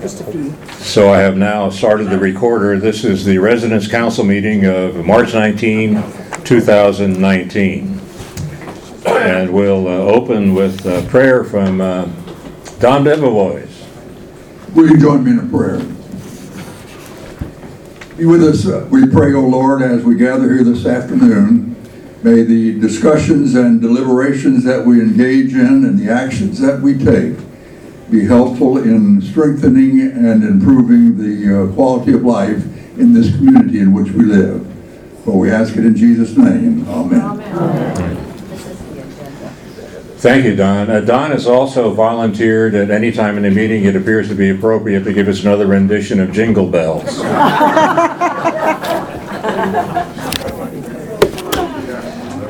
Just a few. So I have now started the recorder. This is the Residents' Council meeting of March 19, 2019. And we'll uh, open with uh, prayer from uh, Don Bevois. Will you join me in a prayer? Be with us, uh, we pray, O Lord, as we gather here this afternoon. May the discussions and deliberations that we engage in and the actions that we take be helpful in strengthening and improving the uh, quality of life in this community in which we live. For we ask it in Jesus' name. Amen. Thank you, Don. Uh, Don has also volunteered at any time in the meeting it appears to be appropriate to give us another rendition of Jingle Bells.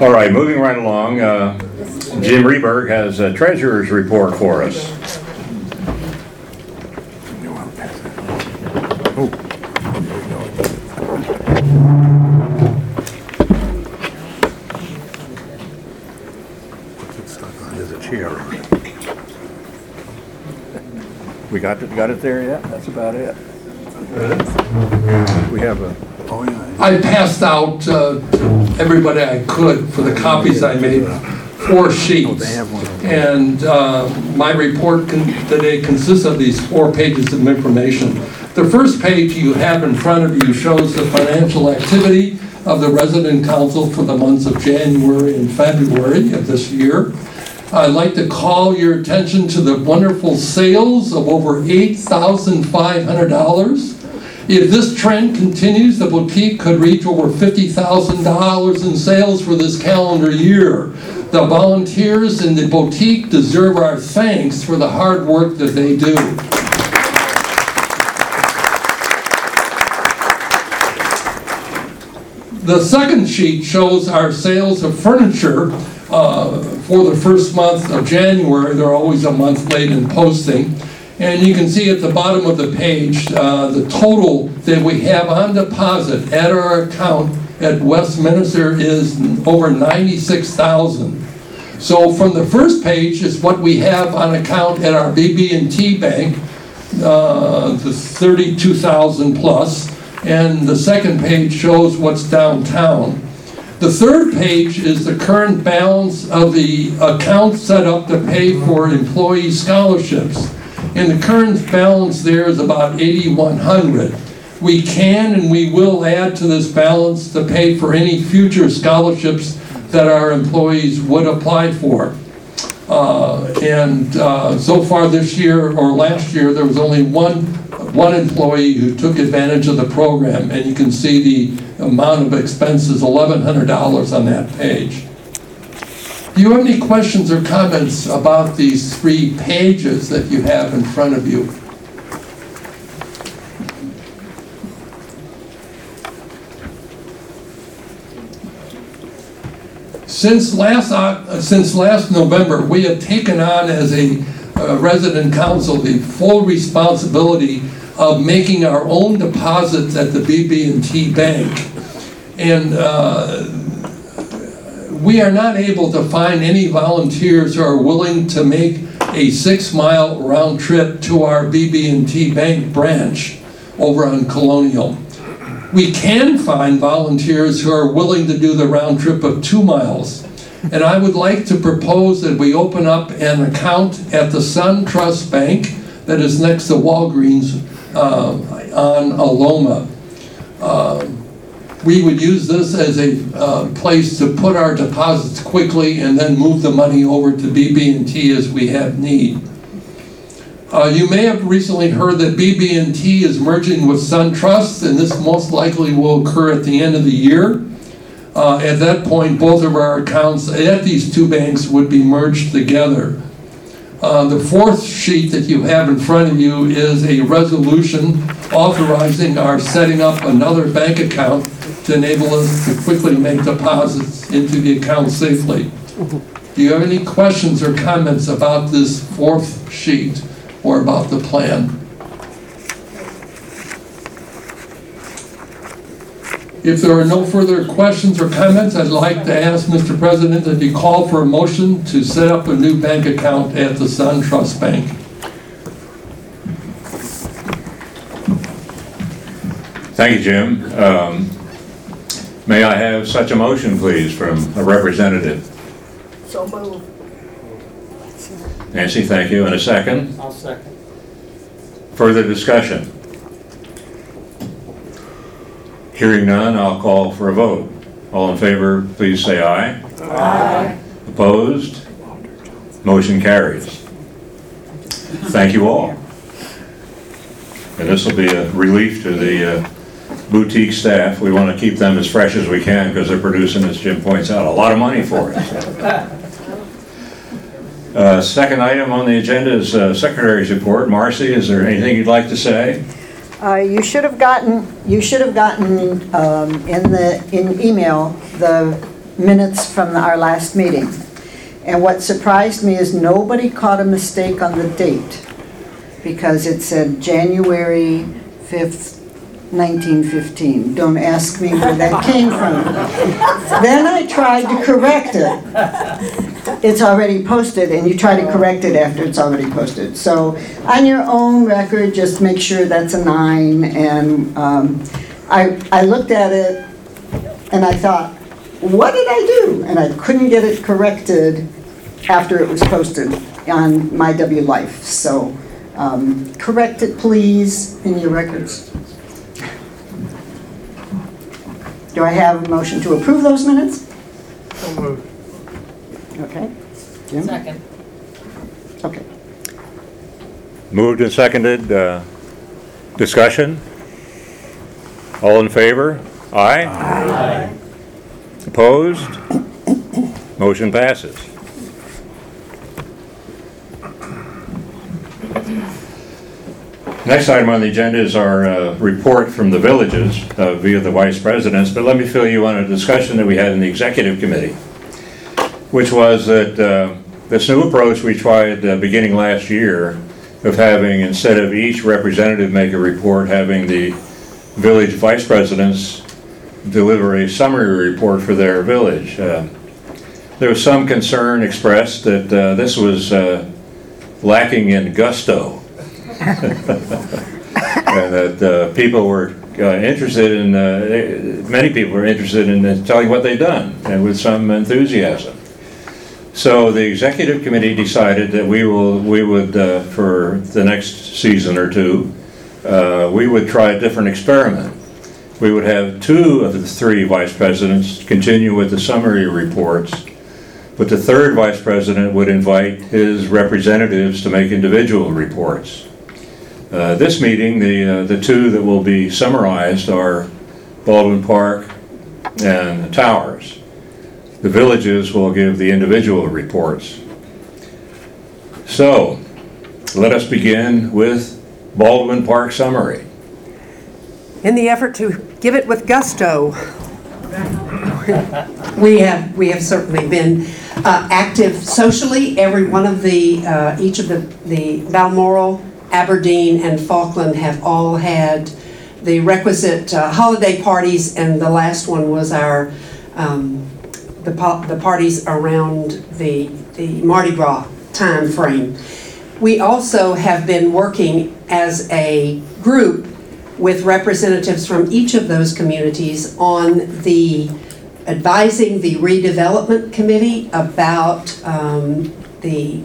All right, moving right along, uh, Jim Reberg has a treasurer's report for us. There's a chair on it. We got it, there yet? That's about it. We have a, Oh, yeah. I passed out uh, to everybody I could for the copies I made, four sheets. they have one. And uh, my report con- today consists of these four pages of information. The first page you have in front of you shows the financial activity of the resident council for the months of January and February of this year. I'd like to call your attention to the wonderful sales of over $8,500. If this trend continues, the boutique could reach over $50,000 in sales for this calendar year. The volunteers in the boutique deserve our thanks for the hard work that they do. The second sheet shows our sales of furniture uh, for the first month of January. They're always a month late in posting. And you can see at the bottom of the page, uh, the total that we have on deposit at our account at Westminster is over 96,000. So from the first page is what we have on account at our BB&T Bank, uh, the 32,000 plus, and the second page shows what's downtown. The third page is the current balance of the account set up to pay for employee scholarships. And the current balance there is about 8,100. We can and we will add to this balance to pay for any future scholarships that our employees would apply for. Uh, And uh, so far this year, or last year, there was only one, one employee who took advantage of the program. And you can see the amount of expenses, $1,100 on that page. Do you have any questions or comments about these three pages that you have in front of you? Since last, Oc- since last November, we have taken on as a uh, resident council the full responsibility of making our own deposits at the BB&T Bank. And uh, we are not able to find any volunteers who are willing to make a six-mile round trip to our BB&T Bank branch over on Colonial. We can find volunteers who are willing to do the round trip of two miles. And I would like to propose that we open up an account at the SunTrust Bank that is next to Walgreens uh, on Aloma. Uh, We would use this as a uh, place to put our deposits quickly and then move the money over to BB&T as we have need. Uh, You may have recently heard that BB&T is merging with SunTrust, and this most likely will occur at the end of the year. Uh, At that point, both of our accounts at these two banks would be merged together. Uh, The fourth sheet that you have in front of you is a resolution authorizing our setting up another bank account to enable us to quickly make deposits into the account safely. Do you have any questions or comments about this fourth sheet or about the plan? If there are no further questions or comments, I'd like to ask Mr. President that you call for a motion to set up a new bank account at the SunTrust Bank. Thank you, Jim. Um, May I have such a motion, please, from a representative? So moved. Nancy, thank you. And a second? I'll second. Further discussion? Hearing none, I'll call for a vote. All in favor, please say aye. Aye. Opposed? Motion carries. Thank you all. And this will be a relief to the uh, boutique staff. We want to keep them as fresh as we can because they're producing, as Jim points out, a lot of money for us. Uh, Second item on the agenda is uh, Secretary's report. Marcy, is there anything you'd like to say? Uh, You should have gotten, you should have gotten um, in the, in email, the minutes from our last meeting. And what surprised me is nobody caught a mistake on the date, because it said January 5th, 1915. Don't ask me where that came from. Then I tried to correct it. It's already posted, and you try to correct it after it's already posted. So on your own record, just make sure that's a nine, and um, I, I looked at it, and I thought, what did I do? And I couldn't get it corrected after it was posted on My W Life. So um, correct it, please, in your records. Do I have a motion to approve those minutes? So moved. Okay. Jim? Second. Okay. Moved and seconded. uh, Discussion? All in favor? Aye? Aye. Opposed? Motion passes. Next item on the agenda is our uh, report from the villages uh, via the vice presidents, but let me fill you on a discussion that we had in the executive committee, which was that uh, this new approach we tried uh, beginning last year of having, instead of each representative make a report, having the village vice presidents deliver a summary report for their village. Uh, There was some concern expressed that uh, this was lacking in gusto. And that uh, people were uh, interested in, uh, many people were interested in uh, telling what they'd done, and with some enthusiasm. So the executive committee decided that we will, we would, uh, for the next season or two, uh, we would try a different experiment. We would have two of the three vice presidents continue with the summary reports, but the third vice president would invite his representatives to make individual reports. Uh, This meeting, the, uh, the two that will be summarized are Baldwin Park and the Towers. The villages will give the individual reports. So, let us begin with Baldwin Park summary. In the effort to give it with gusto, We have, we have certainly been uh, active socially. Every one of the, uh, each of the, the Balmoral, Aberdeen, and Falkland have all had the requisite uh, holiday parties, and the last one was our, um, the pa- the parties around the, the Mardi Gras time frame. We also have been working as a group with representatives from each of those communities on the, advising the redevelopment committee about um, the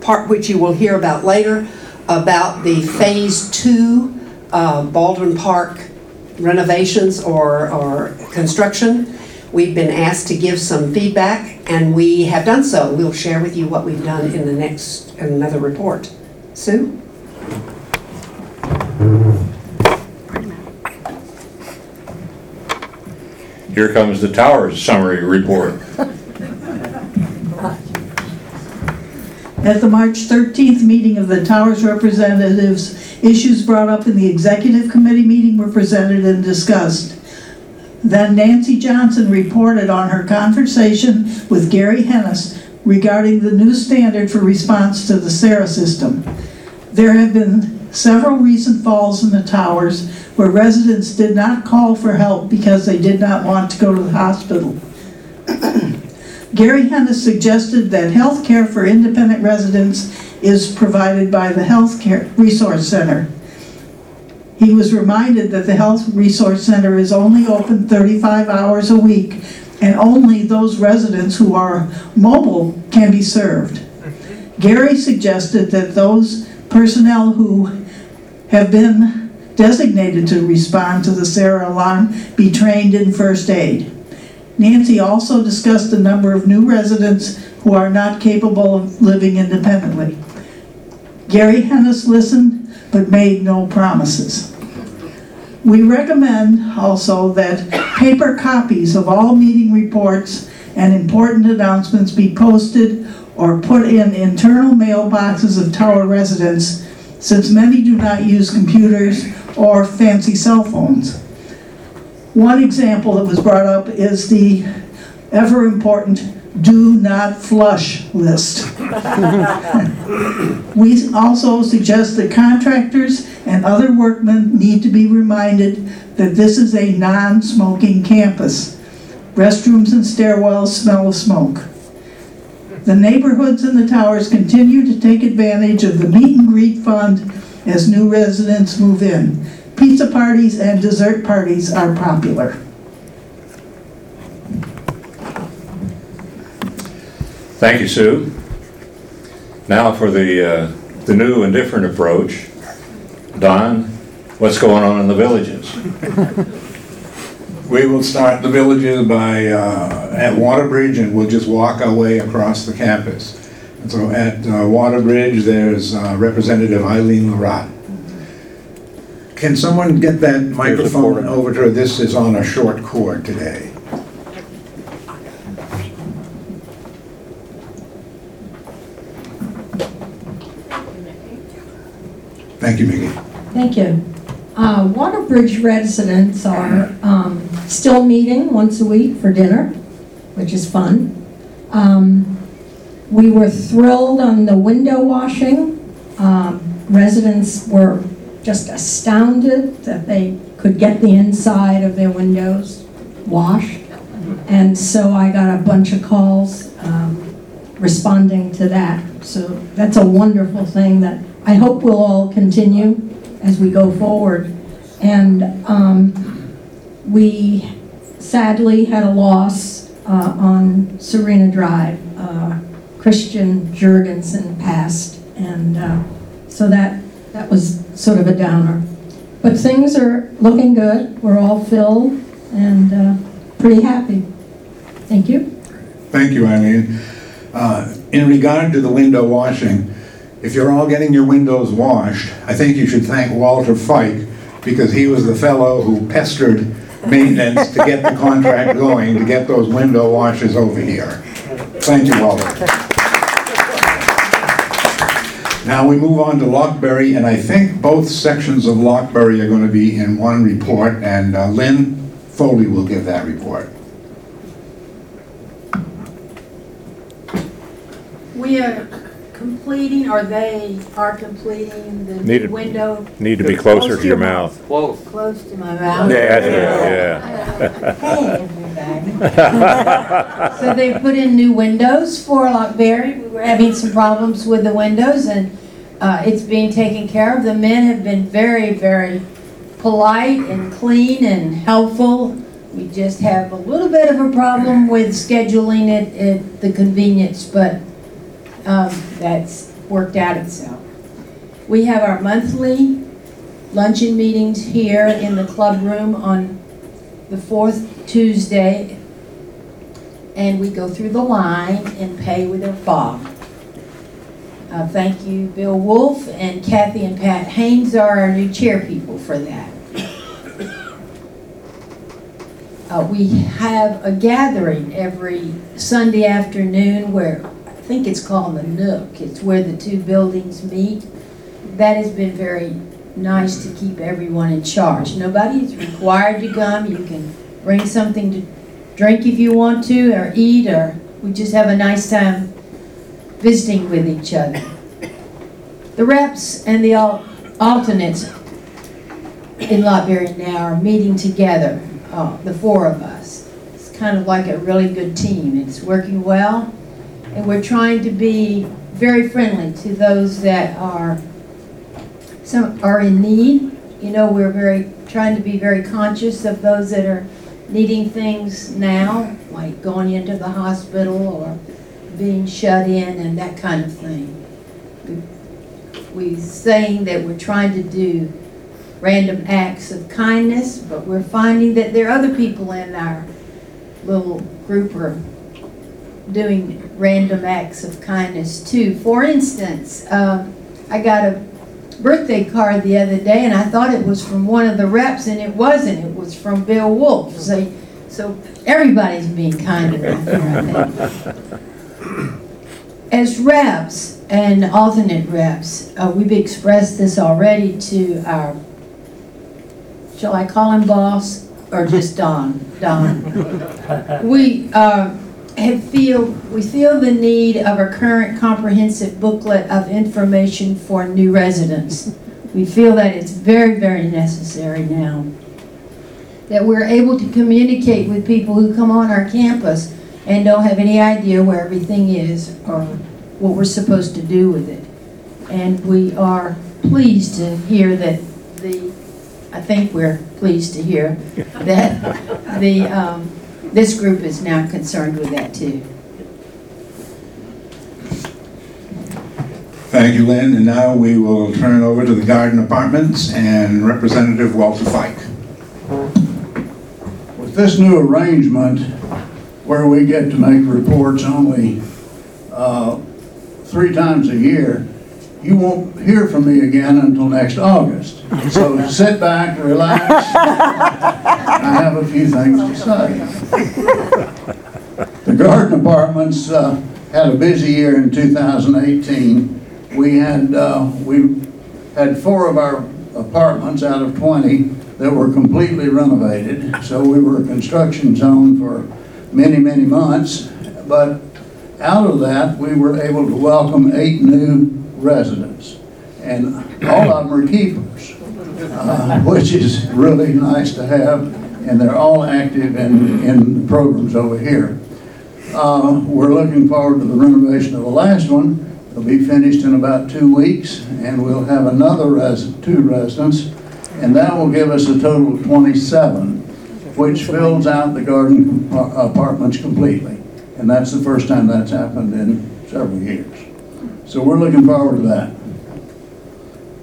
part which you will hear about later, about the Phase Two uh, Baldwin Park renovations or, or construction. We've been asked to give some feedback, and we have done so. We'll share with you what we've done in the next, in another report. Sue? Here comes the Towers summary report. At the March 13th meeting of the Towers representatives, issues brought up in the executive committee meeting were presented and discussed. Then Nancy Johnson reported on her conversation with Gary Hennis regarding the new standard for response to the SARA system. There have been several recent falls in the towers where residents did not call for help because they did not want to go to the hospital. Gary Hennis suggested that health care for independent residents is provided by the Health Care Resource Center. He was reminded that the Health Resource Center is only open 35 hours a week, and only those residents who are mobile can be served. Gary suggested that those personnel who have been designated to respond to the Sarah alarm be trained in first aid. Nancy also discussed the number of new residents who are not capable of living independently. Gary Hennis listened but made no promises. We recommend also that paper copies of all meeting reports and important announcements be posted or put in internal mailboxes of tower residents, since many do not use computers or fancy cell phones. One example that was brought up is the ever-important do not flush list. We also suggest that contractors and other workmen need to be reminded that this is a non-smoking campus. Restrooms and stairwells smell of smoke. The neighborhoods in the towers continue to take advantage of the meet and greet fund as new residents move in. Pizza parties and dessert parties are popular. Thank you, Sue. Now for the, uh, the new and different approach. Don, what's going on in the villages? We will start the villages by, uh, at Waterbridge, and we'll just walk our way across the campus. And so at uh, Waterbridge, there's uh, Representative Eileen Larat. Can someone get that microphone over to her? This is on a short cord today. Thank you, Mickey. Thank you. Uh, Waterbridge residents are um, still meeting once a week for dinner, which is fun. Um, We were thrilled on the window washing. Um, Residents were just astounded that they could get the inside of their windows washed. And so I got a bunch of calls um, responding to that. So that's a wonderful thing that I hope will all continue as we go forward. And um, we sadly had a loss uh, on Serena Drive. Uh, Christian Jurgensen passed, and uh, so that, that was sort of a downer. But things are looking good. We're all filled and uh, pretty happy. Thank you. Thank you, Eileen. Uh, In regard to the window washing, if you're all getting your windows washed, I think you should thank Walter Fike, because he was the fellow who pestered maintenance to get the contract going, to get those window washes over here. Thank you, Walter. Now we move on to Lockberry, and I think both sections of Lockberry are going to be in one report, and uh, Lynn Foley will give that report. We are completing, or they are completing the Needed- window Need to be closer to your mouth. close close to my mouth. That's it, Hey, So they put in new windows for Lockberry. We were having some problems with the windows and uh, it's being taken care of. The men have been very, very polite and clean and helpful. We just have a little bit of a problem with scheduling it at the convenience, but um, that's worked out itself. We have our monthly luncheon meetings here in the club room on the fourth Tuesday, and we go through the line and pay with our fob. Uh, thank you, Bill Wolf, and Kathy and Pat Haynes are our new chair people for that. Uh, we have a gathering every Sunday afternoon where, I think it's called the Nook, it's where the two buildings meet. That has been very nice to keep everyone in charge. Nobody is required to come, you can bring something to drink if you want to, or eat, or we just have a nice time visiting with each other. The reps and the al- alternates in Lockberry now are meeting together, uh, the four of us. It's kind of like a really good team. It's working well, and we're trying to be very friendly to those that are, some are in need, you know, we're very, trying to be very conscious of those that are needing things now, like going into the hospital or being shut in and that kind of thing. We're saying that we're trying to do random acts of kindness, but we're finding that there are other people in our little group are doing random acts of kindness too. For instance, um, I got a birthday card the other day and I thought it was from one of the reps and it wasn't. It was from Bill Wolf. So, so everybody's being kind around here, I think. As reps and alternate reps, uh, we've expressed this already to our, shall I call him boss or just Don? Don. We, uh, have feel, we feel the need of a current comprehensive booklet of information for new residents. We feel that it's very, very necessary now. That we're able to communicate with people who come on our campus and don't have any idea where everything is or what we're supposed to do with it. And we are pleased to hear that the, I think we're pleased to hear that the, um, this group is now concerned with that too. Thank you, Lynn, and now we will turn it over to the Garden Apartments and Representative Walter Fike. With this new arrangement, where we get to make reports only uh, three times a year, you won't hear from me again until next August. So sit back, relax. I have a few things to say. The garden apartments uh, had a busy year in 2018. We had, uh, we had four of our apartments out of 20 that were completely renovated. So we were a construction zone for many, many months. But out of that, we were able to welcome eight new residents. And all of them are keepers, uh, which is really nice to have. And they're all active in, in programs over here. Uh, We're looking forward to the renovation of the last one. It'll be finished in about two weeks, and we'll have another res, two residents, and that will give us a total of 27, which fills out the garden apartments completely. And that's the first time that's happened in several years. So we're looking forward to that.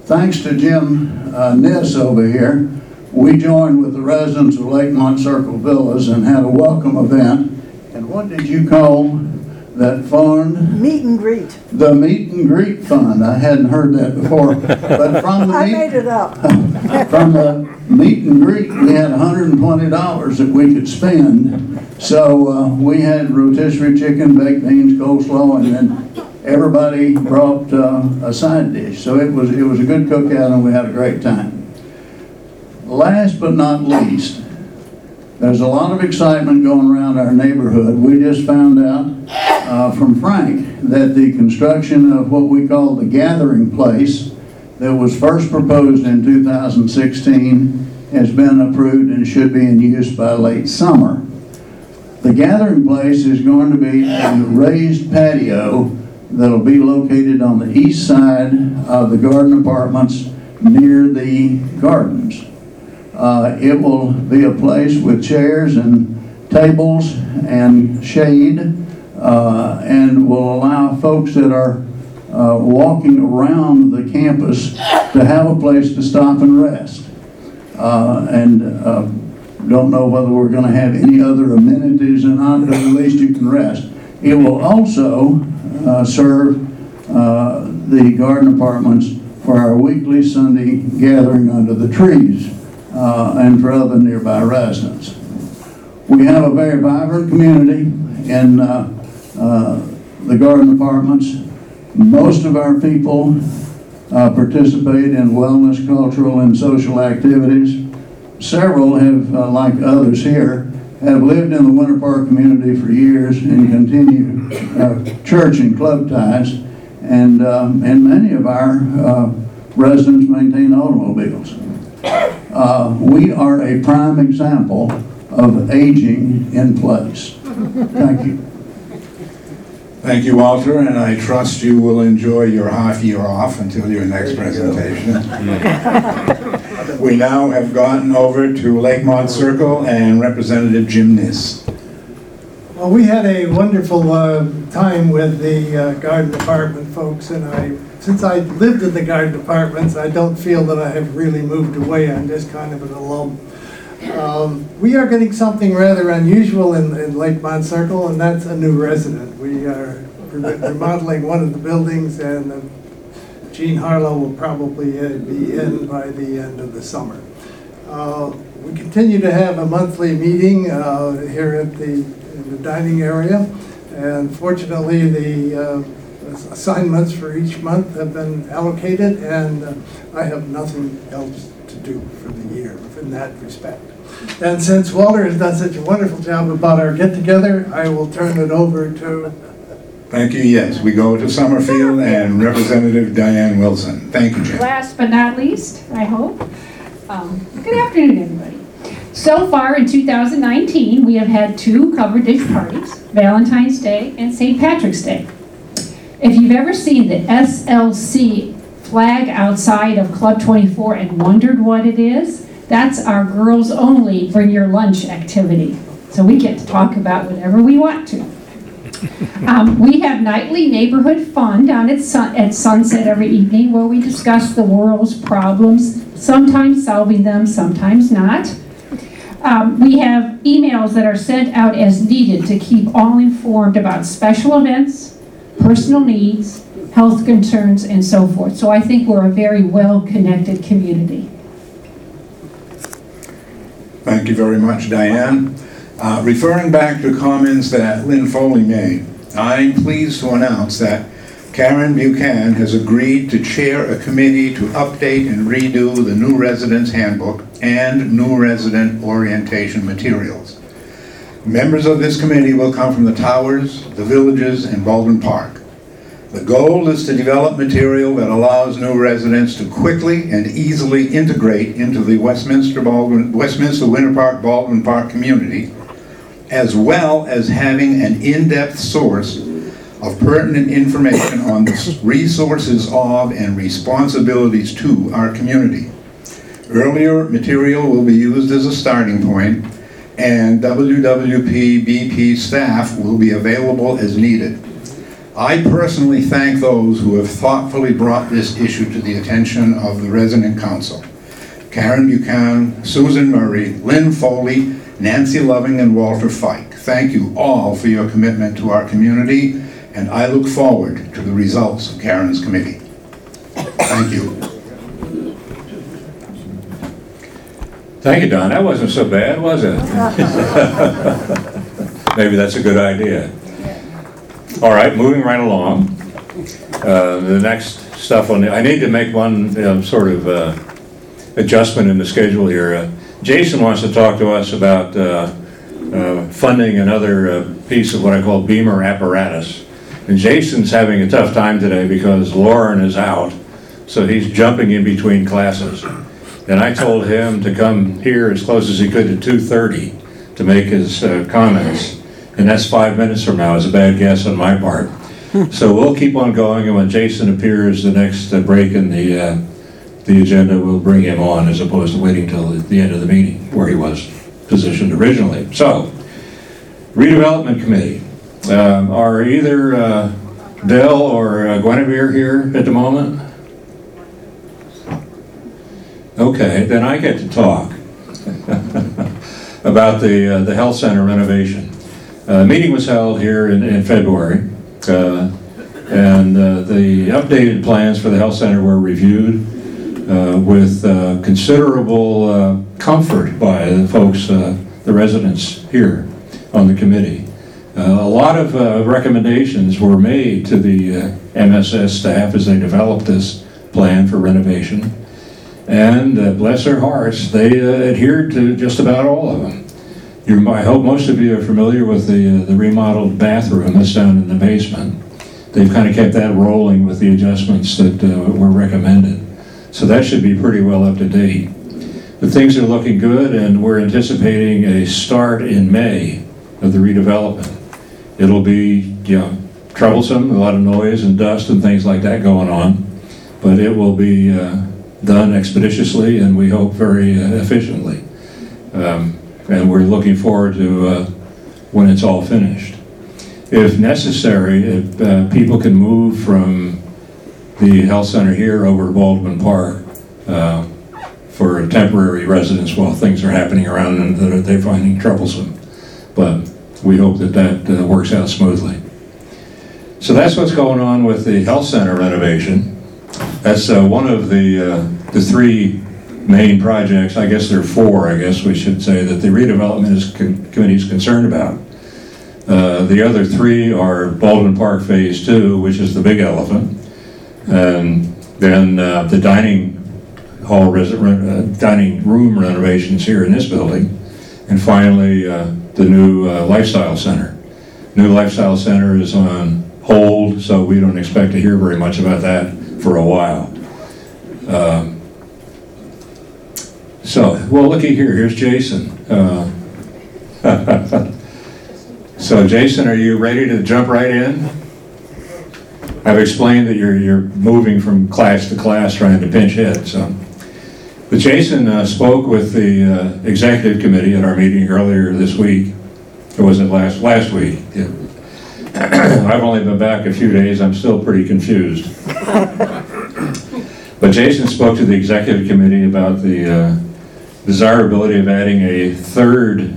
Thanks to Jim uh, Niss over here, we joined with the residents of Lakemont Circle Villas and had a welcome event. And what did you call that fund? Meet and greet. The Meet and Greet Fund. I hadn't heard that before. But from the I meet- made it up. from the meet and greet, we had hundred and twenty dollars that we could spend. So, uh, we had rotisserie chicken, baked beans, coleslaw, and then everybody brought, uh, a side dish. So it was, it was a good cookout and we had a great time. Last but not least, there's a lot of excitement going around our neighborhood. We just found out, uh, from Frank that the construction of what we call the Gathering Place that was first proposed in 2016 has been approved and should be in use by late summer. The gathering place is going to be a raised patio that'll be located on the east side of the garden apartments near the gardens. Uh, It will be a place with chairs and tables and shade, uh, and will allow folks that are uh, walking around the campus to have a place to stop and rest. Uh, And uh, don't know whether we're going to have any other amenities or not, but at least you can rest. It will also serve uh, the garden apartments for our weekly Sunday gathering under the trees uh, and for other nearby residents. We have a very vibrant community in uh, uh, the garden apartments. Most of our people uh, participate in wellness, cultural, and social activities. Several have, uh, like others here, have lived in the Winter Park community for years and continue uh, church and club ties. And, um, and many of our uh, residents maintain automobiles. Uh, We are a prime example of aging in place. Thank you. Thank you, Walter, and I trust you will enjoy your half year off until your next presentation. We now have gotten over to Lakemont Circle and Representative Jim Niss. Well, we had a wonderful uh, time with the uh, garden department folks, and I, since I lived in the garden departments, I don't feel that I have really moved away. I'm just kind of an alum. Um, We are getting something rather unusual in, in Lakemont Circle, and that's a new resident. We are remodeling one of the buildings, and uh, Gene Harlow will probably uh, be in by the end of the summer. Uh, We continue to have a monthly meeting uh, here at the, the dining area, and fortunately, the uh, assignments for each month have been allocated, and uh, I have nothing else to do for the year in that respect. And since Walter has done such a wonderful job about our get-together, I will turn it over to Thank you, yes. We go to Summerfield and Representative Diane Wilson. Thank you, Jim. Last but not least, I hope. Um, Good afternoon, everybody. So far in 2019, we have had two cover dish parties, Valentine's Day and St. Patrick's Day. If you've ever seen the SLC flag outside of Club 24 and wondered what it is, that's our girls only bring your lunch activity. So we get to talk about whatever we want to. Um, we have nightly neighborhood fun down at, sun, at sunset every evening where we discuss the world's problems, sometimes solving them, sometimes not. Um, we have emails that are sent out as needed to keep all informed about special events, personal needs, health concerns, and so forth. So I think we're a very well-connected community. Thank you very much, Diane. Uh, Referring back to comments that Lynn Foley made, I'm pleased to announce that Karen Buchan has agreed to chair a committee to update and redo the new residents handbook and new resident orientation materials. Members of this committee will come from the towers, the villages, and Baldwin Park. The goal is to develop material that allows new residents to quickly and easily integrate into the Westminster Baldwin, Westminster Winter Park Baldwin Park community, as well as having an in-depth source of pertinent information on the resources of and responsibilities to our community. Earlier material will be used as a starting point, and WWP BP staff will be available as needed. I personally thank those who have thoughtfully brought this issue to the attention of the resident council. Karen Buchan, Susan Murray, Lynn Foley, Nancy Loving, and Walter Fike. Thank you all for your commitment to our community, and I look forward to the results of Karen's committee. Thank you. Thank you, Don. That wasn't so bad, was it? Maybe that's a good idea. All right, moving right along. Uh, The next stuff on, the I need to make one um, sort of uh, adjustment in the schedule here. Uh, Jason wants to talk to us about uh, uh, funding another uh, piece of what I call BEMER apparatus. And Jason's having a tough time today because Lauren is out, so he's jumping in between classes. And I told him to come here as close as he could to 2:30 to make his uh, comments. And that's five minutes from now, is a bad guess on my part. So we'll keep on going, and when Jason appears, the next uh, break in the, uh, the agenda, we'll bring him on as opposed to waiting till the end of the meeting where he was positioned originally. So, redevelopment committee. Um, Are either uh, Dell or uh, Guinevere here at the moment? Okay, then I get to talk about the, uh, the health center renovation. Uh, meeting was held here in, in February, uh, and uh, the updated plans for the health center were reviewed with uh, considerable uh, comfort by the folks, uh, the residents here on the committee. Uh, A lot of uh, recommendations were made to the uh, MSS staff as they developed this plan for renovation. And uh, bless their hearts, they uh, adhered to just about all of them. You, I hope most of you are familiar with the, uh, the remodeled bathroom that's down in the basement. They've kind of kept that rolling with the adjustments that uh, were recommended. So that should be pretty well up to date. But things are looking good, and we're anticipating a start in May of the redevelopment. It'll be, you know, troublesome, a lot of noise and dust and things like that going on, but it will be uh, done expeditiously and we hope very uh, efficiently. Um, And we're looking forward to uh, when it's all finished. If necessary, if uh, people can move from the health center here over to Baldwin Park uh, for temporary residence while things are happening around them that they're finding troublesome. But we hope that that uh, works out smoothly. So that's what's going on with the health center renovation. That's uh, one of the, uh, the three main projects, I guess there are four, I guess we should say, that the redevelopment is, committee is concerned about. Uh, The other three are Baldwin Park Phase Two, which is the big elephant. And then uh, the dining hall, resi- uh, dining room renovations here in this building. And finally, uh, the new uh, lifestyle center. New lifestyle center is on hold, so we don't expect to hear very much about that for a while. Um, So, well, looky here, here's Jason. Uh, So Jason, are you ready to jump right in? I've explained that you're, you're moving from class to class trying to pinch hit, so. But Jason uh, spoke with the uh, executive committee at our meeting earlier this week, or was it last, last week? Yeah. I've only been back a few days, I'm still pretty confused. But Jason spoke to the executive committee about the uh, desirability of adding a third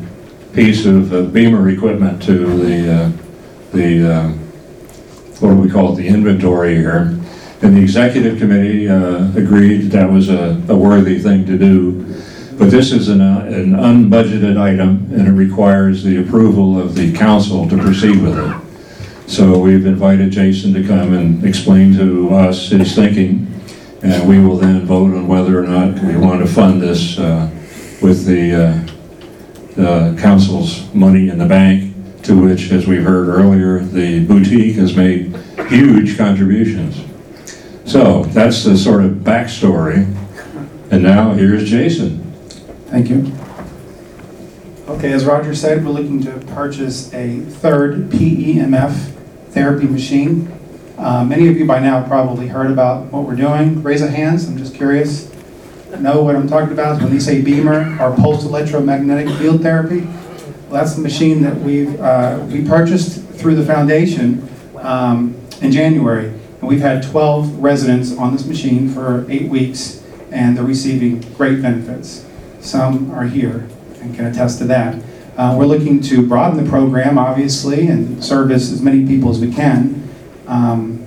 piece of uh, BEMER equipment to the, uh, the, uh, what we call it, the inventory here. And the executive committee uh, agreed that was a a worthy thing to do. But this is an uh, an unbudgeted item, and it requires the approval of the council to proceed with it. So we've invited Jason to come and explain to us his thinking, and we will then vote on whether or not we want to fund this uh, with the uh, the council's money in the bank, to which, as we've heard earlier, the boutique has made huge contributions. So that's the sort of backstory. And now here's Jason. Thank you. Okay, as Roger said, we're looking to purchase a third PEMF therapy machine. Uh, Many of you by now probably heard about what we're doing. Raise a hands, I'm just curious. Know what I'm talking about? When they say BEMER or pulse electromagnetic field therapy? That's the machine that we've, uh, we purchased through the foundation um, in January. And we've had 12 residents on this machine for eight weeks, and they're receiving great benefits. Some are here and can attest to that. Uh, We're looking to broaden the program, obviously, and service as many people as we can. Um,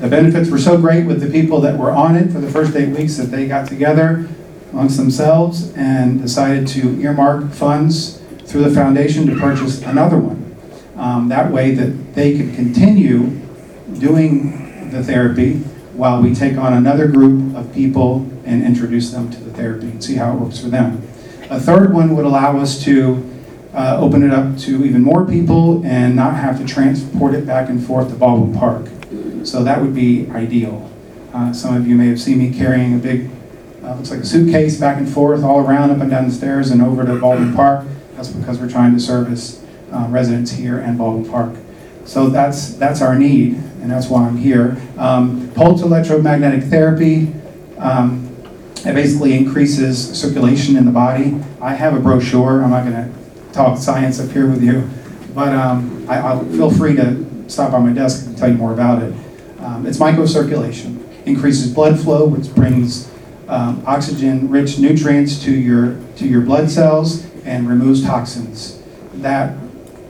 The benefits were so great with the people that were on it for the first eight weeks that they got together amongst themselves and decided to earmark funds through the foundation to purchase another one. Um, That way that they can continue doing the therapy while we take on another group of people and introduce them to the therapy and see how it works for them. A third one would allow us to uh, open it up to even more people and not have to transport it back and forth to Baldwin Park. So that would be ideal. Uh, Some of you may have seen me carrying a big, uh, looks like a suitcase back and forth all around, up and down the stairs and over to Baldwin Park. That's because we're trying to service uh, residents here and Baldwin Park. So that's, that's our need, and that's why I'm here. Um, Pulse electromagnetic therapy, um, it basically increases circulation in the body. I have a brochure, I'm not gonna talk science up here with you, but um, I, I'll, feel free to stop by my desk and tell you more about it. Um, It's microcirculation, increases blood flow, which brings um, oxygen-rich nutrients to your, to your blood cells and removes toxins. That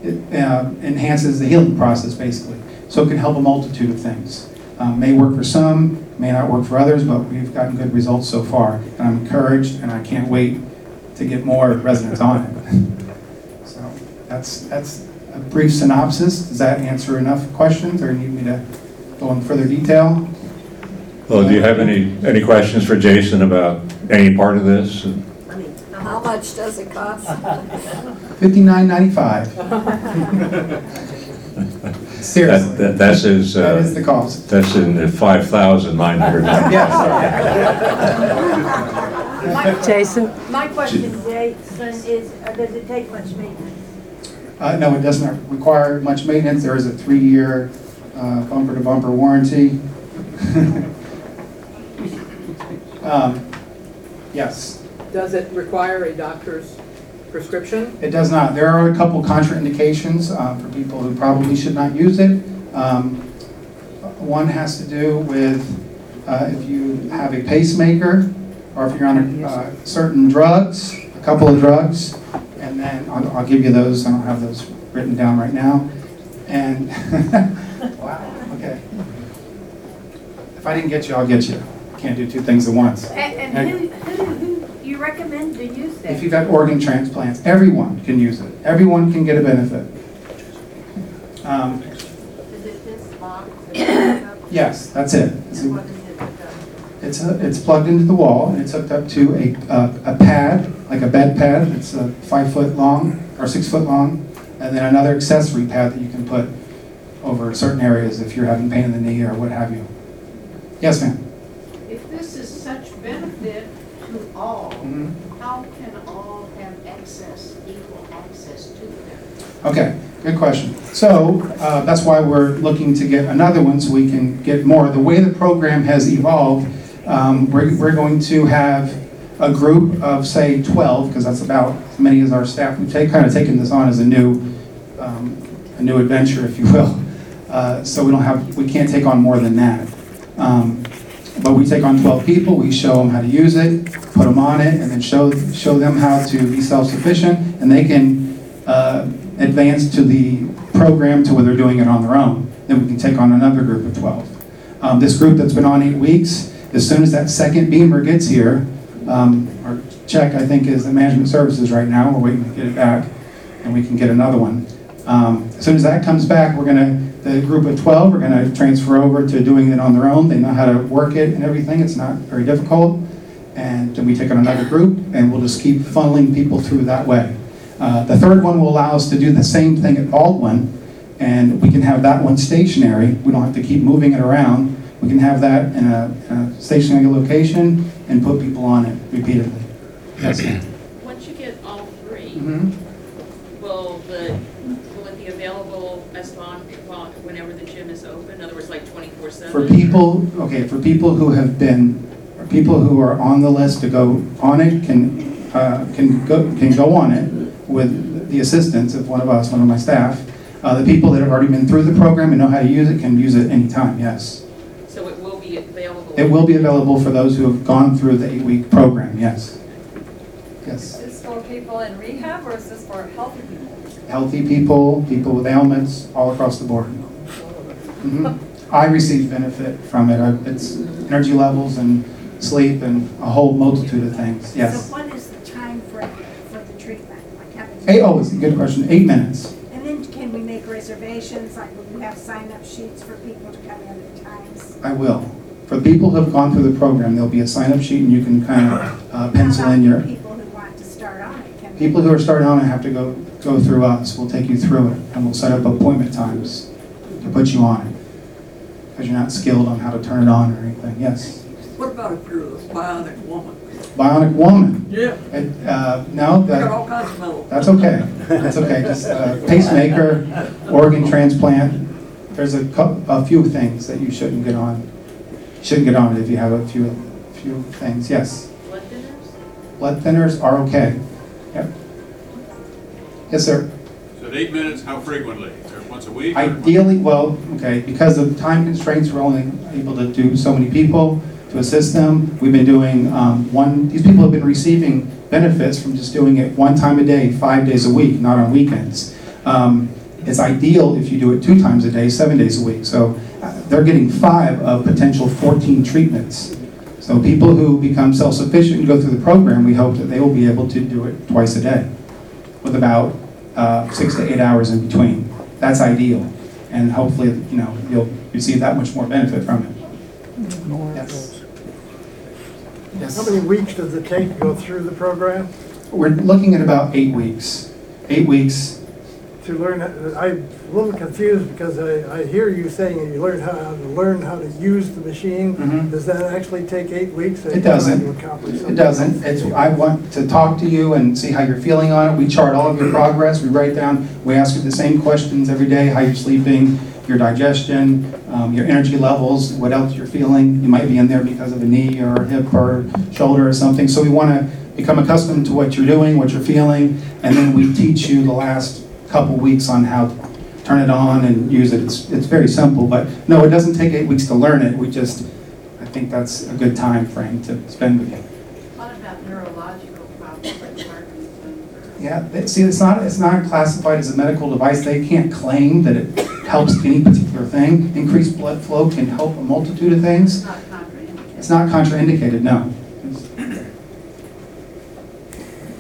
uh, enhances the healing process, basically. So it can help a multitude of things. Um, May work for some, may not work for others, but we've gotten good results so far. And I'm encouraged, and I can't wait to get more residents on it. So that's, that's a brief synopsis. Does that answer enough questions, or need me to go in further detail? Well, do you have any, any questions for Jason about any part of this? How much does it cost? Fifty-nine ninety-five. Seriously. That- that- That's his, That is uh, the cost. that's in the 5,900. Yes. Jason? My question, Jason, is, uh, does it take much maintenance? Uh, no, it doesn't require much maintenance. There is a three-year uh, bumper-to-bumper warranty. Um, Yes, Does it require a doctor's prescription? it does not. There are a couple contraindications uh, for people who probably should not use it. Um, One has to do with uh, if you have a pacemaker, or if you're on uh, certain drugs, a couple of drugs, and then I'll I'll give you those, I don't have those written down right now. And, wow, okay. If I didn't get you, I'll get you. Can't do two things at once. And, and who, who, who you recommend to use that? If you've had organ transplants, everyone can use it. Everyone can get a benefit. Um, Is it this box? Yes, that's it. It's And a- what is it? It's, a- it's plugged into the wall, and it's hooked up to a, a- a pad, like a bed pad, it's a five foot long, or six foot long, and then another accessory pad that you can put over certain areas if you're having pain in the knee or what have you. Yes, ma'am? If this is such benefit to all, Mhm. how can all have access, equal access to them? Okay, good question. So, uh, that's why we're looking to get another one so we can get more. The way the program has evolved, um, we're, we're going to have a group of, say, 12, because that's about as many as our staff. We've take, kind of taken this on as a new, um, a new adventure, if you will. Uh, So we don't have, we can't take on more than that. Um, But we take on 12 people, we show them how to use it, put them on it, and then show, show them how to be self-sufficient, and they can uh, advance to the program to where they're doing it on their own. Then we can take on another group of 12. Um, This group that's been on eight weeks, as soon as that second BEMER gets here, um, our check, I think, is the management services right now, we're waiting to get it back, and we can get another one. Um, As soon as that comes back, we're gonna, the group of 12, we're gonna transfer over to doing it on their own. They know how to work it and everything, it's not very difficult. And then we take on another group, and we'll just keep funneling people through that way. Uh, The third one will allow us to do the same thing at Baldwin, and we can have that one stationary. We don't have to keep moving it around. We can have that in a in a stationary location and put people on it repeatedly. Yes, ma'am. Once you get all three, Mhm. will the, will it be available as long, whenever the gym is open? In other words, like twenty-four seven? For people, okay, for people who have been, people who are on the list to go on it, can, uh, can go, can go on it with the assistance of one of us, one of my staff. Uh, The people that have already been through the program and know how to use it can use it anytime, yes. So it will be available? It will be available for those who have gone through the eight-week program, yes. Yes. Is this for people in rehab or is this for healthy people? Healthy people, people with ailments, all across the board. Mhm. I receive benefit from it. I- It's energy levels and sleep and a whole multitude of things, yes. So what is the time frame for the treatment? Like how many- Eight, oh, it's a good question. Eight minutes. And then can we make reservations, like will you have sign-up sheets for people to come in at times? I will. For people who have gone through the program, there'll be a sign-up sheet and you can kind of uh, pencil in your, People who want to start on it, can people who are starting on it have to go, go through us. We'll take you through it and we'll set up appointment times to put you on it. Because you're not skilled on how to turn it on or anything. Yes. What about if you're a bionic woman? Bionic woman. Yeah. It, uh, no, that, all kinds of metal. that's okay. That's okay. Just uh, pacemaker, organ transplant. There's a cou- a few things that you shouldn't get on. Shouldn't get on it if you have a few, few things. Yes. Blood thinners? Blood thinners are okay. Yep. Yes, sir. So at eight minutes, how frequently? Or Once a week? or- Ideally, well, okay, because of time constraints, we're only able to do so many people to assist them. We've been doing um, one, these people have been receiving benefits from just doing it one time a day, five days a week, not on weekends. Um, It's ideal if you do it two times a day, seven days a week. So uh, they're getting five of potential 14 treatments. So people who become self-sufficient and go through the program, we hope that they will be able to do it twice a day with about uh, six to eight hours in between. That's ideal. And hopefully, you know, you'll receive that much more benefit from it. Yes. How many weeks does it take to go through the program? We're looking at about eight weeks. Eight weeks. To learn, I'm a little confused because I, I hear you saying you learn how to learn how to use the machine. Mhm. Does that actually take eight weeks? It doesn't. To accomplish It something? doesn't. It's, I want to talk to you and see how you're feeling on it. We chart all of your progress. We write down, we ask you the same questions every day, how you're sleeping, your digestion, um, your energy levels, what else you're feeling. You might be in there because of a knee or hip or shoulder or something. So we want to become accustomed to what you're doing, what you're feeling, and then we teach you the last couple weeks on how to turn it on and use it. It's, it's very simple, but no, it doesn't take eight weeks to learn it. We just, I think that's a good time frame to spend with you. What about neurological problems like Parkinson's? Yeah, they- see, it's not, it's not classified as a medical device. They can't claim that it helps any particular thing. Increased blood flow can help a multitude of things. Not contraindicated. It's not contraindicated, no.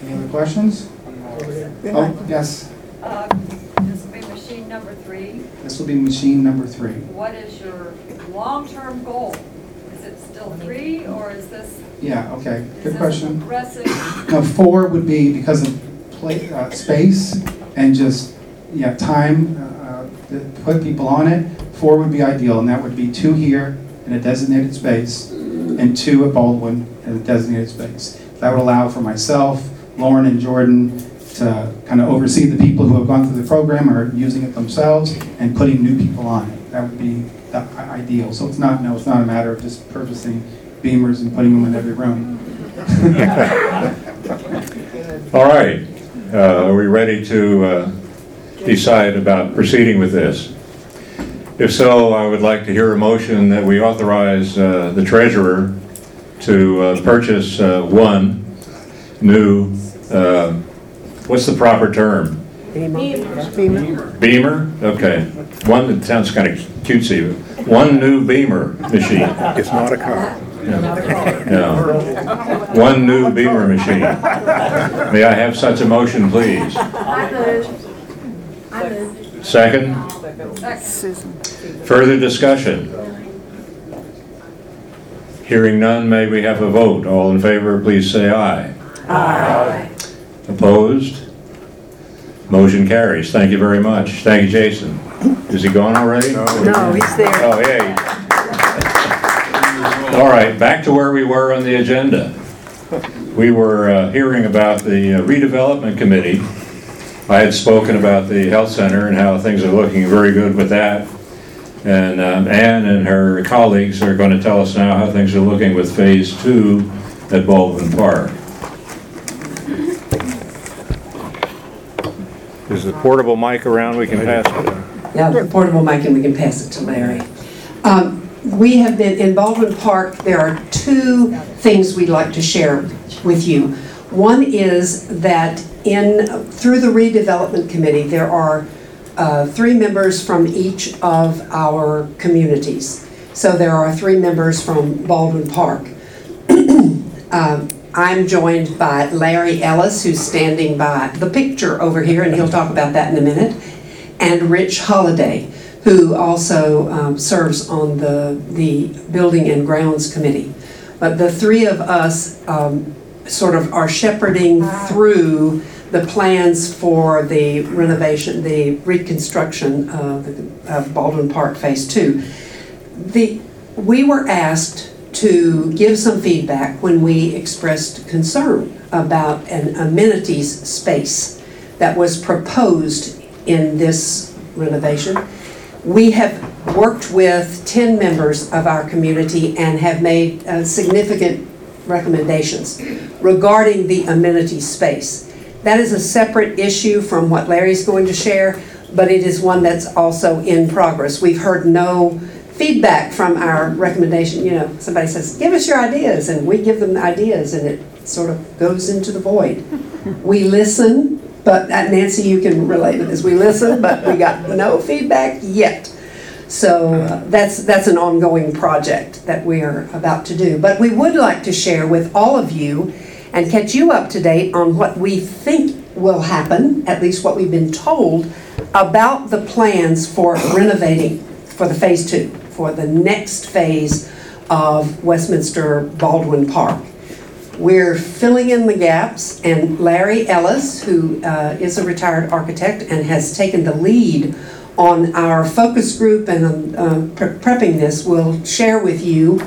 Any other questions? Oh, yes, Uh, This will be machine number three. this will be machine number three. What is your long-term goal? Is it still three, or is this, Yeah, okay, is good this question. aggressive? No, four would be because of play, uh, space and just, yeah, time, uh, to put people on it. Four would be ideal, and that would be two here in a designated space, and two at Baldwin in a designated space. That would allow for myself, Lauren and Jordan to kind of oversee the people who have gone through the program or using it themselves and putting new people on it. That would be ideal. So it's not, no, it's not a matter of just purchasing BEMERs and putting them in every room. All right, uh, are we ready to uh, decide about proceeding with this? If so, I would like to hear a motion that we authorize uh, the treasurer to uh, purchase uh, one new, uh, what's the proper term? BEMER. BEMER? BEMER? Okay. One, that sounds kind of cutesy. One new BEMER machine. It's not a car. Yeah. One new BEMER machine. May I have such a motion, please? I move. I. Second? Susan. Further discussion? Hearing none, may we have a vote? All in favor, please say aye. Aye. Opposed? Motion carries. Thank you very much. Thank you, Jason. Is he gone already? No, he's there. Oh, yay. All right, back to where we were on the agenda. We were uh, hearing about the uh, redevelopment committee. I had spoken about the health center and how things are looking very good with that. And um, Ann and her colleagues are going to tell us now how things are looking with Phase Two at Baldwin Park. Is the portable mic around? We can pass it. Yeah, the portable mic, and we can pass it to Larry. Um, We have been, in Baldwin Park, there are two things we'd like to share with you. One is that in, through the redevelopment committee, there are uh, three members from each of our communities. So there are three members from Baldwin Park. Um, I'm joined by Larry Ellis, who's standing by the picture over here, and he'll talk about that in a minute, and Rich Holliday, who also um, serves on the, the Building and Grounds Committee. But the three of us um, sort of are shepherding through the plans for the renovation, the reconstruction of of Baldwin Park Phase Two. The, we were asked to give some feedback when we expressed concern about an amenities space that was proposed in this renovation. We have worked with 10 members of our community and have made uh, significant recommendations regarding the amenity space. That is a separate issue from what Larry's going to share, but it is one that's also in progress. We've heard no feedback from our recommendation, you know, somebody says, give us your ideas, and we give them the ideas, and it sort of goes into the void. We listen, but uh, Nancy, you can relate to this, we listen, but we got no feedback yet. So uh, that's, that's an ongoing project that we are about to do. But we would like to share with all of you and catch you up to date on what we think will happen, at least what we've been told, about the plans for renovating for the Phase Two, for the next phase of Westminster Baldwin Park. We're filling in the gaps, and Larry Ellis, who uh, is a retired architect and has taken the lead on our focus group and um, pre- prepping this, we'll share with you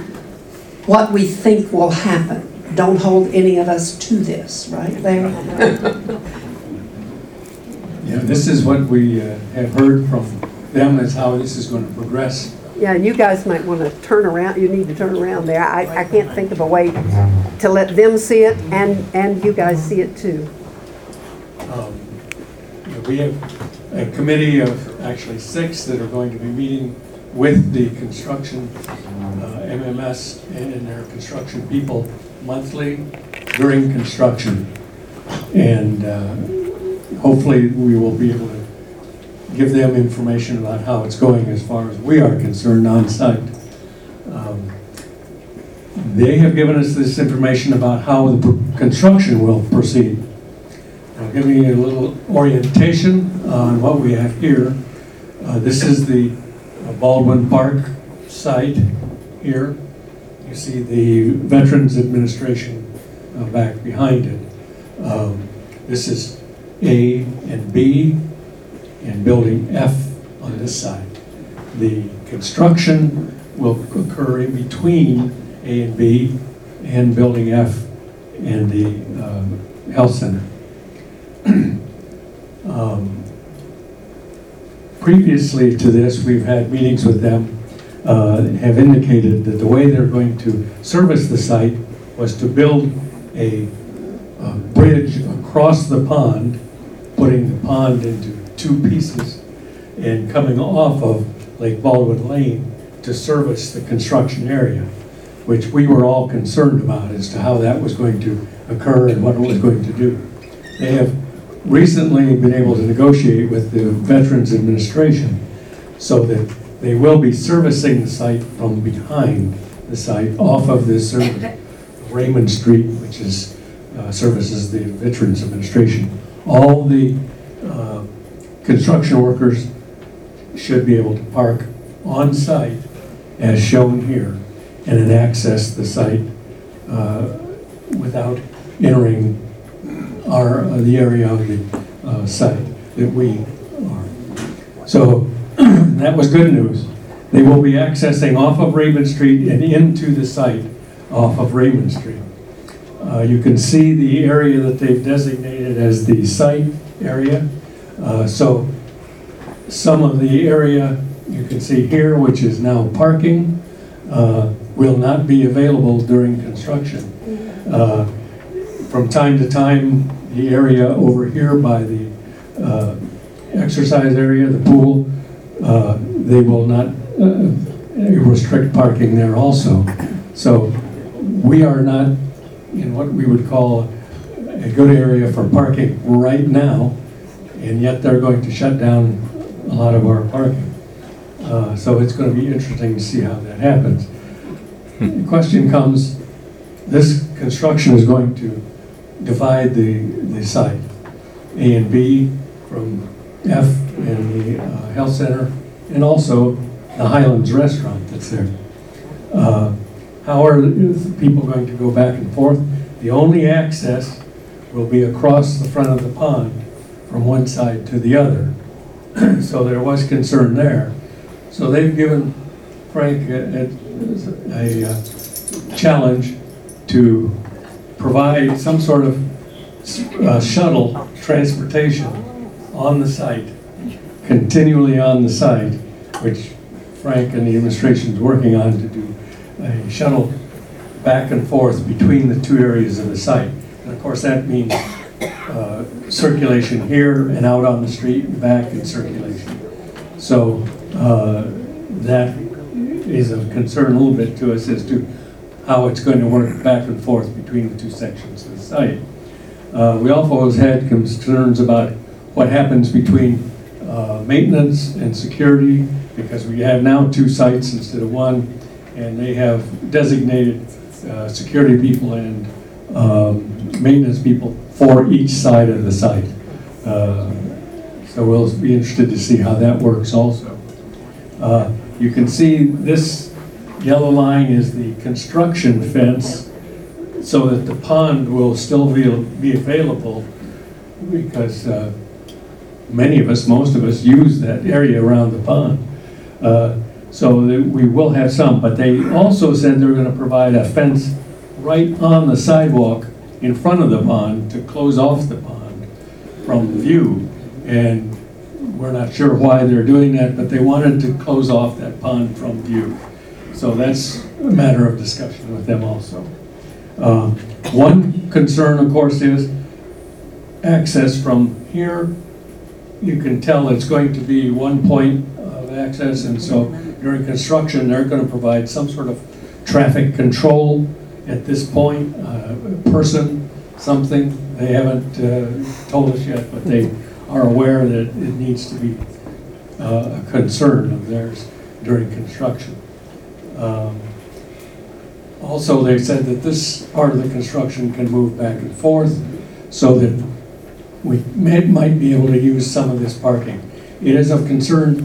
what we think will happen. Don't hold any of us to this, right, Larry? Yeah, this is what we uh, have heard from them as how this is going to progress. Yeah, and you guys might want to turn around, you need to turn around there. I, I can't think of a way to let them see it and, and you guys see it too. Um, you know, We have a committee of actually six that are going to be meeting with the construction, uh, MMS and their construction people monthly during construction. And uh, hopefully, we will be able to give them information about how it's going as far as we are concerned on site. Um, They have given us this information about how the pr- construction will proceed. Give you a little orientation on what we have here. Uh, This is the Baldwin Park site here. You see the Veterans Administration uh, back behind it. Um, This is A and B and Building F on this side. The construction will occur in between A and B and Building F and the um, Health Center. Um, Previously to this, we've had meetings with them, uh, have indicated that the way they're going to service the site was to build a a bridge across the pond, putting the pond into two pieces, and coming off of Lake Baldwin Lane to service the construction area, which we were all concerned about as to how that was going to occur and what it was going to do. They have recently been able to negotiate with the Veterans Administration so that they will be servicing the site from behind the site, off of this Raymond Street, which is, uh, services the Veterans Administration. All the uh, construction workers should be able to park on site as shown here and then access the site uh, without entering uh, the area of the uh, site that we are. So that was good news. They will be accessing off of Raymond Street and into the site off of Raymond Street. Uh, You can see the area that they've designated as the site area. Uh, So some of the area you can see here, which is now parking, uh, will not be available during construction. Uh, From time to time, the area over here by the uh, exercise area, the pool, uh, they will not uh, restrict parking there also. So we are not in what we would call a good area for parking right now, and yet they're going to shut down a lot of our parking. Uh, So it's going to be interesting to see how that happens. The question comes, this construction is going to divide the, the site, A and B from F and the uh, health center, and also the Highlands Restaurant that's there. Uh, How are the people going to go back and forth? The only access will be across the front of the pond from one side to the other. So there was concern there. So they've given Frank a, a- a uh, challenge to provide some sort of uh, shuttle transportation on the site, continually on the site, which Frank and the administration is working on to do a shuttle back and forth between the two areas of the site. And of course, that means uh, circulation here and out on the street and back in circulation. So uh, that is of concern a little bit to us as to how it's going to work back and forth between the two sections of the site. Uh, We also have had concerns about what happens between uh, maintenance and security, because we have now two sites instead of one, and they have designated uh, security people and um, maintenance people for each side of the site. Uh, So we'll be interested to see how that works also. Uh, You can see this yellow line is the construction fence, so that the pond will still be, be available, because uh, many of us, most of us, use that area around the pond. Uh, So that we will have some, but they also said they're gonna provide a fence right on the sidewalk in front of the pond to close off the pond from view. And we're not sure why they're doing that, but they wanted to close off that pond from view. So that's a matter of discussion with them also. Uh, One concern, of course, is access from here. You can tell it's going to be one point of access, and so during construction, they're gonna provide some sort of traffic control at this point, uh, person, something. They haven't uh, told us yet, but they are aware that it needs to be uh, a concern of theirs during construction. Um, Also, they said that this part of the construction can move back and forth so that we may, might be able to use some of this parking. It is of concern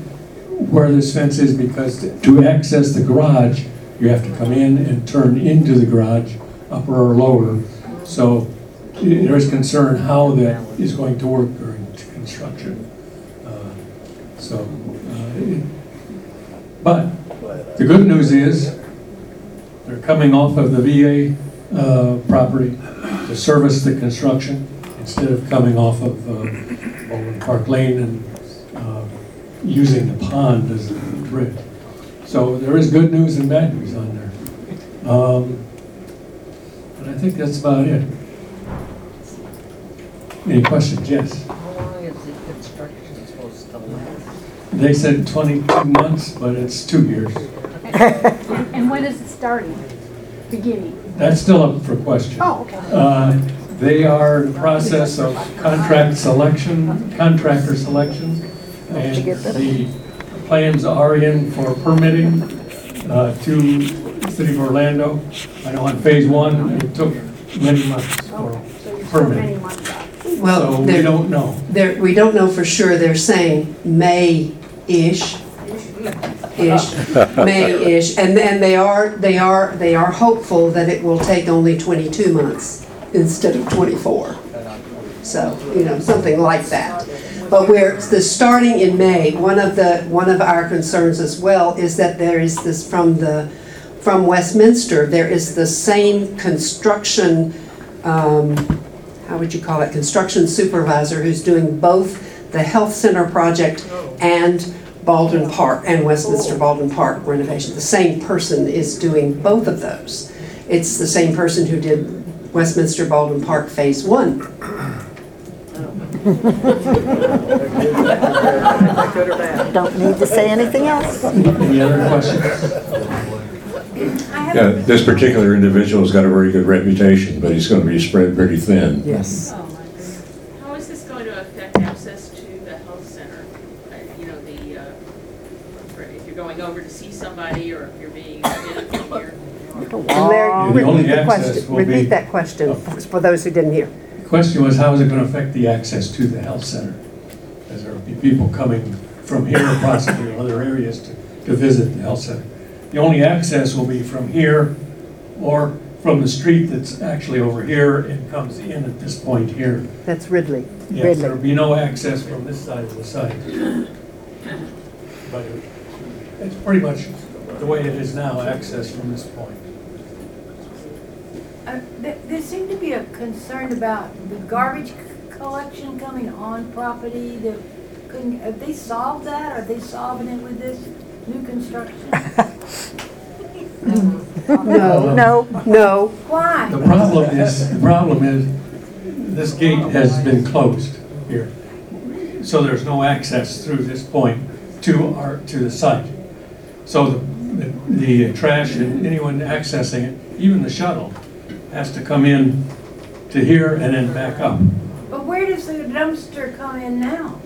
where this fence is because to access the garage, you have to come in and turn into the garage, upper or lower. So there is concern how that is going to work during construction. Uh, So, uh, but the good news is, they're coming off of the VA uh, property to service the construction instead of coming off of uh, Baldwin Park Lane and uh, using the pond as a bridge. So there is good news and bad news on there. Um, And I think that's about it. Any questions? Yes. How long is the construction supposed to last? They said 22 months, but it's two years. And when is it starting? Beginning? That's still up for question. Oh, okay. Uh, They are in the process of contract selection, contractor selection, and the plans are in for permitting uh, to City of Orlando. I know on phase one, it took many months for permitting. Well, So we they're- don't know. They're, we don't know for sure, they're saying May-ish, ish, May-ish, and then they are, they are, they are hopeful that it will take only 22 months instead of 24. So, you know, something like that. But we're, the, starting in May, one of the, one of our concerns as well is that there is this from the, from Westminster, there is the same construction, um, how would you call it, construction supervisor who's doing both the health center project and Baldwin Park, and Westminster Baldwin Park renovation. The same person is doing both of those. It's the same person who did Westminster Baldwin Park Phase One. Don't need to say anything else. Any other questions? Yeah, This particular individual's got a very good reputation, but he's going to be spread pretty thin. Yes. Oh. How is this going to affect access to the health center? Uh, You know, the, uh, for- if you're going over to see somebody, or if you're being admitted from here? Larry, ah. The only repeat the access question, will be- repeat that question for for those who didn't hear. The question was, how is it going to affect the access to the health center? As there will be people coming from here, possibly or other areas to, to visit the health center. The only access will be from here or from the street that's actually over here and comes in at this point here. That's Ridley. Yes, there'll be no access from this side of the site. But it- it's pretty much the way it is now, access from this point. Uh, There there seemed to be a concern about the garbage c- collection coming on property, that couldn't, have they solved that? Are they solving it with this new construction? No. No. No. Why? The problem is, the problem is, this gate has been closed here. So there's no access through this point to our, to the site. So the, the trash and anyone accessing it, even the shuttle, has to come in to here and then back up. But where does the dumpster come in now?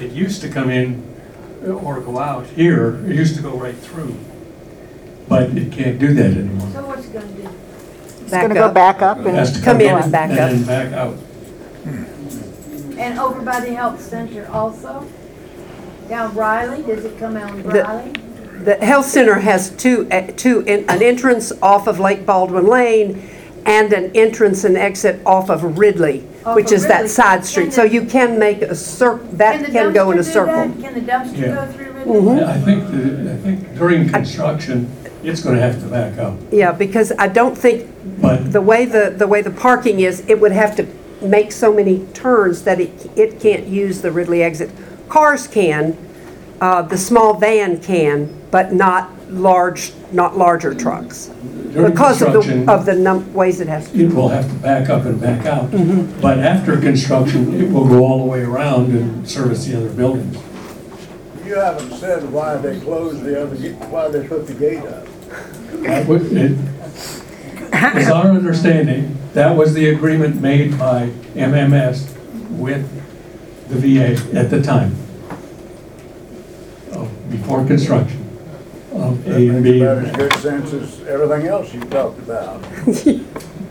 It used to come in uh, or go out here, it used to go right through. But it can't do that anymore. So what's it gonna do? It's gonna go back up It has to and. Come in go and on. back up. And then back out. And over by the health center also? Down Riley, does it come out The- Riley? The health center has two, uh, two, an entrance off of Lake Baldwin Lane and an entrance and exit off of Ridley, Off which of is that Ridley. side street. So you can make a cir, that the can go in a dumpster do circle. that? Can the dumpster Yeah. go through Ridley? I think, the- I think during construction, it's gonna have to back up. Yeah, because I don't think, But the way the, the way the parking is, it would have to make so many turns that it, it can't use the Ridley exit cars can, uh, the small van can, but not large, not larger trucks. During Because of construction- the, of the num, ways it has. It will have to back up and back out. Mm-hmm. But after construction, it will go all the way around and service the other buildings. You haven't said why they closed the other, ga- why they put the gate up. That would- it- It's our understanding, that was the agreement made by MMS with the VA at the time, of- before construction of A and B. About as good sense as everything else you've talked about.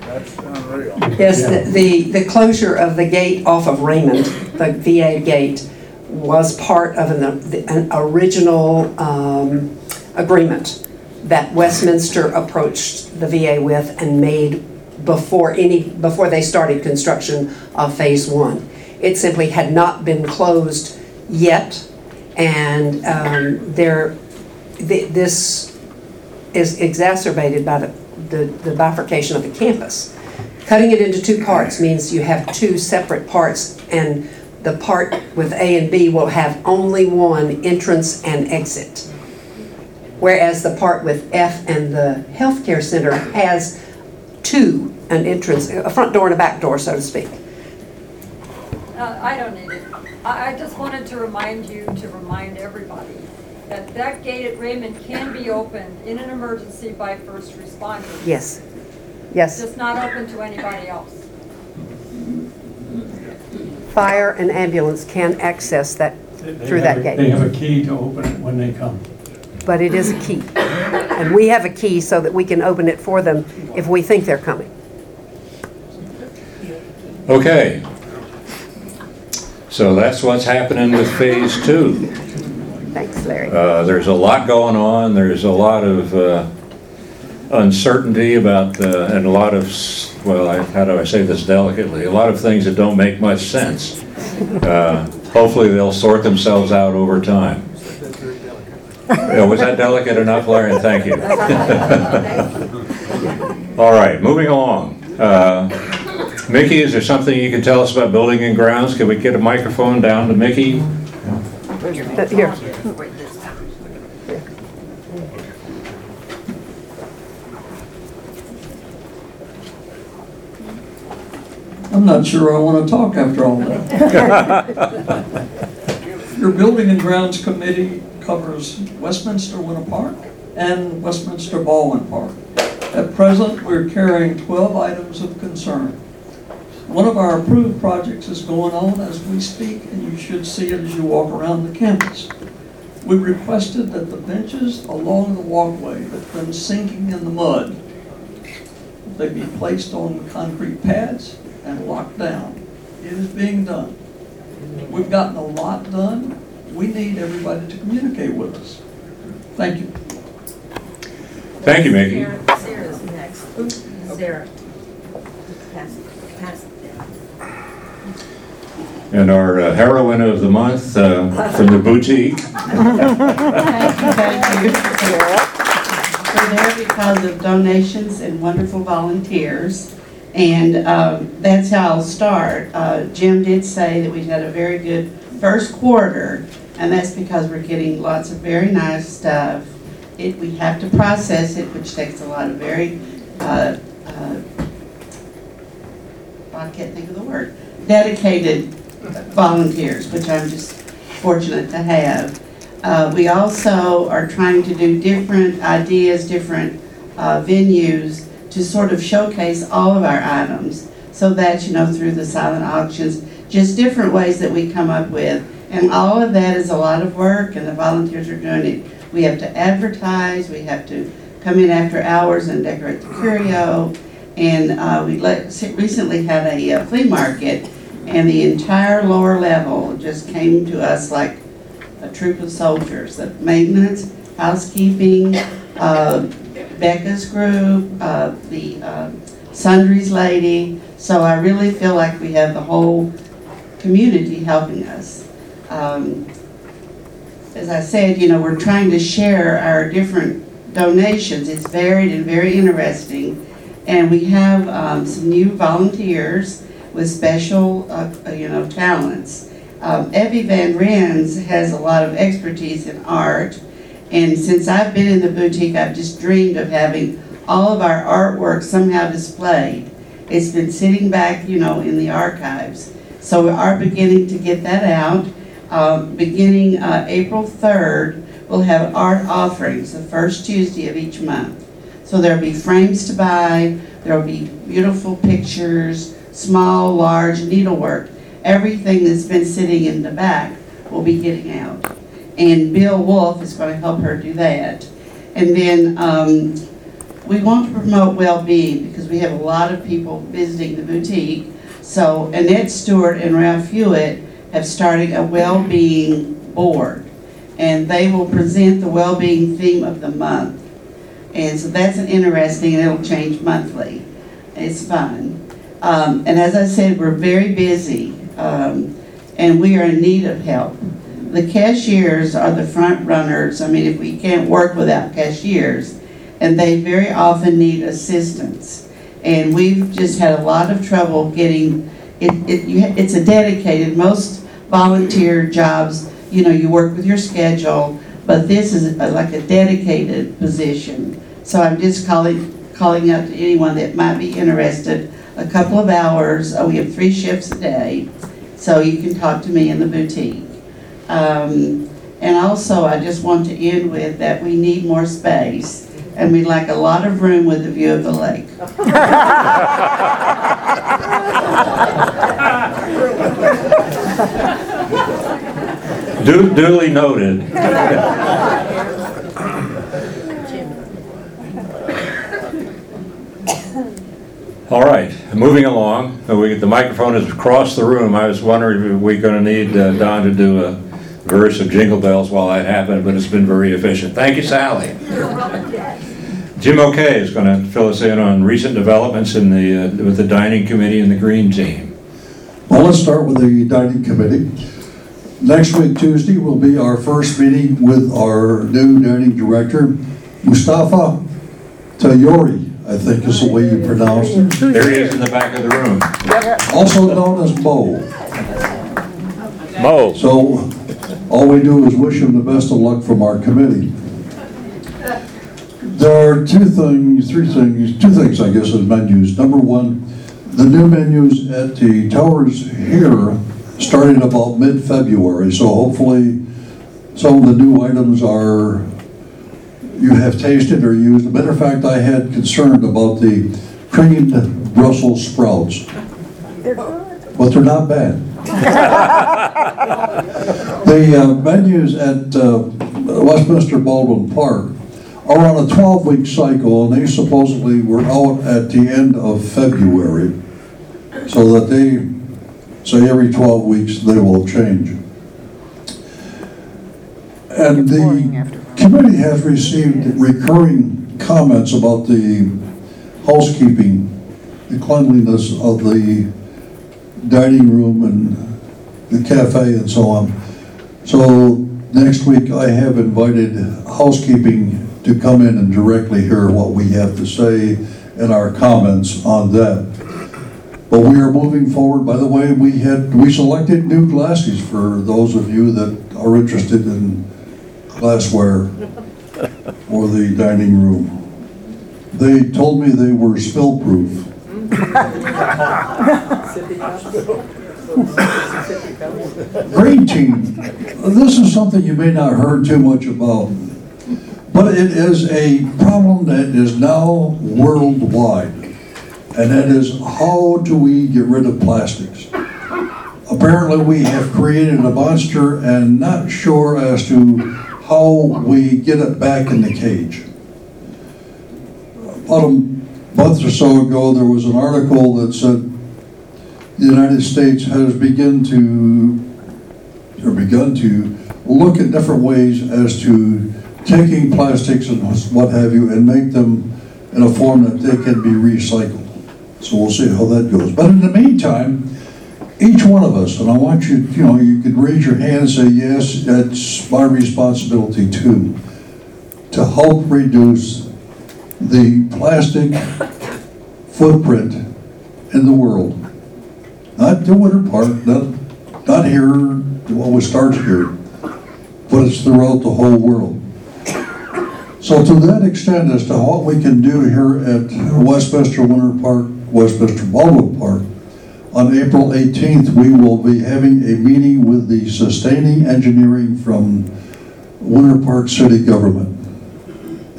That's unreal. Yes, the- the, the closure of the gate off of Raymond, the VA gate, was part of an, an original um, agreement that Westminster approached the VA with and made before any, before they started construction of Phase One. It simply had not been closed yet, and um, there, th- this is exacerbated by the, the the bifurcation of the campus. Cutting it into two parts means you have two separate parts, and the part with A and B will have only one entrance and exit. Whereas the part with F and the healthcare center has two, an entrance, a front door and a back door, so to speak. Uh, I don't need it. I, I just wanted to remind you, to remind everybody, that that gate at Raymond can be opened in an emergency by first responders. Yes, yes. Just not open to anybody else. Fire and ambulance can access that They through have that a- They have a key to open it when they come. But it is a key. And we have a key so that we can open it for them if we think they're coming. Okay. So that's what's happening with Phase Two. Thanks, Larry. Uh, There's a lot going on, there's a lot of uh, uncertainty about, uh, and a lot of, well, I- how do I say this delicately? A lot of things that don't make much sense. Uh, Hopefully, they'll sort themselves out over time. Yeah, Was that delicate enough, Larry? Thank you. All right, moving along. Uh, Mickey, is there something you can tell us about building and grounds? Can we get a microphone down to Mickey? Here. I'm not sure I want to talk after all that. Your Building and Grounds Committee covers Westminster Winter Park and Westminster Baldwin Park. At present, we're carrying 12 items of concern. One of our approved projects is going on as we speak, and you should see it as you walk around the campus. We requested that the benches along the walkway that's been sinking in the mud, they be placed on concrete pads and locked down. It is being done. We've gotten a lot done. We need everybody to communicate with us. Thank you. Thank you, Mickey. Sarah, Sarah's next. Sarah. Pass, pass it down. And our uh, heroine of the month uh, from the boutique. Thank you. thank you. We're there because of donations and wonderful volunteers. And um, that's how I'll start. Uh, Jim did say that we had a very good first quarter, and that's because we're getting lots of very nice stuff. It, we have to process it, which takes a lot of very, uh, uh, I can't think of the word, dedicated volunteers, which I'm just fortunate to have. Uh, We also are trying to do different ideas, different uh, venues to sort of showcase all of our items so that, you know, through the silent auctions, just different ways that we come up with. And all of that is a lot of work and the volunteers are doing it. We have to advertise, we have to come in after hours and decorate the curio. And uh, we recently had a uh, flea market and the entire lower level just came to us like a troop of soldiers. The maintenance, housekeeping, uh, Becca's group, uh, the uh, sundries lady. So I really feel like we have the whole community helping us. Um, As I said, you know, we're trying to share our different donations. It's varied and very interesting. And we have um, some new volunteers with special, uh, you know, talents. Um, Evie Van Rens has a lot of expertise in art, and since I've been in the boutique, I've just dreamed of having all of our artwork somehow displayed. It's been sitting back, you know, in the archives. So we are beginning to get that out. Um, beginning uh, April 3rd, we'll have art offerings, the first Tuesday of each month. So there'll be frames to buy, there'll be beautiful pictures, small, large needlework. Everything that's been sitting in the back will be getting out. And Bill Wolf is going to help her do that. And then um, we want to promote well-being because we have a lot of people visiting the boutique. So Annette Stewart and Ralph Hewitt have started a well-being board. And they will present the well-being theme of the month. And so that's an interesting, and it'll change monthly. It's fun. Um, and as I said, we're very busy, um, and we are in need of help. The cashiers are the front runners. I mean, if we can't work without cashiers, and they very often need assistance. And we've just had a lot of trouble getting, it, it, you, it's a dedicated, most volunteer jobs, you know, you work with your schedule, but this is a- like a dedicated position. So I'm just calling, calling out to anyone that might be interested, a couple of hours, uh, we have three shifts a day, so you can talk to me in the boutique. Um, and also, I just want to end with that we need more space, and we'd like a lot of room with a view of the lake. Du- Duly noted. All right, moving along, Uh, we, the microphone is across the room. I was wondering if we're gonna need uh, Don to do a verse of Jingle Bells while that happened, but it's been very efficient. Thank you, Sally. Jim O'Kay is gonna fill us in on recent developments in the, uh, with the dining committee and the green team. Well, let's start with the dining committee. Next week, Tuesday, will be our first meeting with our new dining director, Mustafa Tayori, I think is the way you pronounce it. There he is in the back of the room. Also known as Mo. Mo. So, all we do is wish him the best of luck from our committee. There are two things, three things, two things, I guess, as menus. Number one, the new menus at the towers here started about mid-February, so hopefully some of the new items are, you have tasted or used. As a matter of fact, I had concern about the creamed Brussels sprouts, but they're not bad. The uh, menus at uh, Westminster Baldwin Park are on a 12-week cycle, and they supposedly were out at the end of February, so that they say every 12 weeks they will change. And the committee has received recurring comments about the housekeeping, the cleanliness of the dining room and the cafe and so on. So next week, I have invited housekeeping to come in and directly hear what we have to say and our comments on that. But we are moving forward. By the way, we had, we selected new glasses for those of you that are interested in glassware for the dining room. They told me they were spill-proof. Green team, this is something you may not heard too much about, but it is a problem that is now worldwide. And that is, how do we get rid of plastics? Apparently, we have created a monster and not sure as to how we get it back in the cage. About a month or so ago, there was an article that said the United States has begun to, or begun to look at different ways as to taking plastics and what have you and make them in a form that they can be recycled. So we'll see how that goes. But in the meantime, each one of us, and I want you, you know, you could raise your hand and say, yes, that's my responsibility too, to help reduce the plastic footprint in the world. Not doing her part, not not here, it always starts here, but it's throughout the whole world. So to that extent, as to what we can do here at Westminster Winter Park, Westminster Baldwin Park, on April 18th, we will be having a meeting with the sustaining engineering from Winter Park City Government.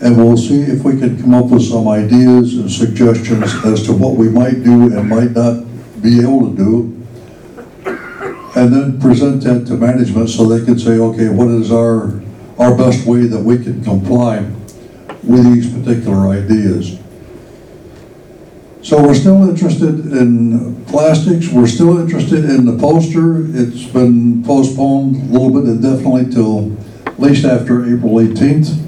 And we'll see if we can come up with some ideas and suggestions as to what we might do and might not be able to do. And then present that to management so they can say, okay, what is our, our best way that we can comply with these particular ideas? So we're still interested in plastics, we're still interested in the poster. It's been postponed a little bit indefinitely till at least after April 18th.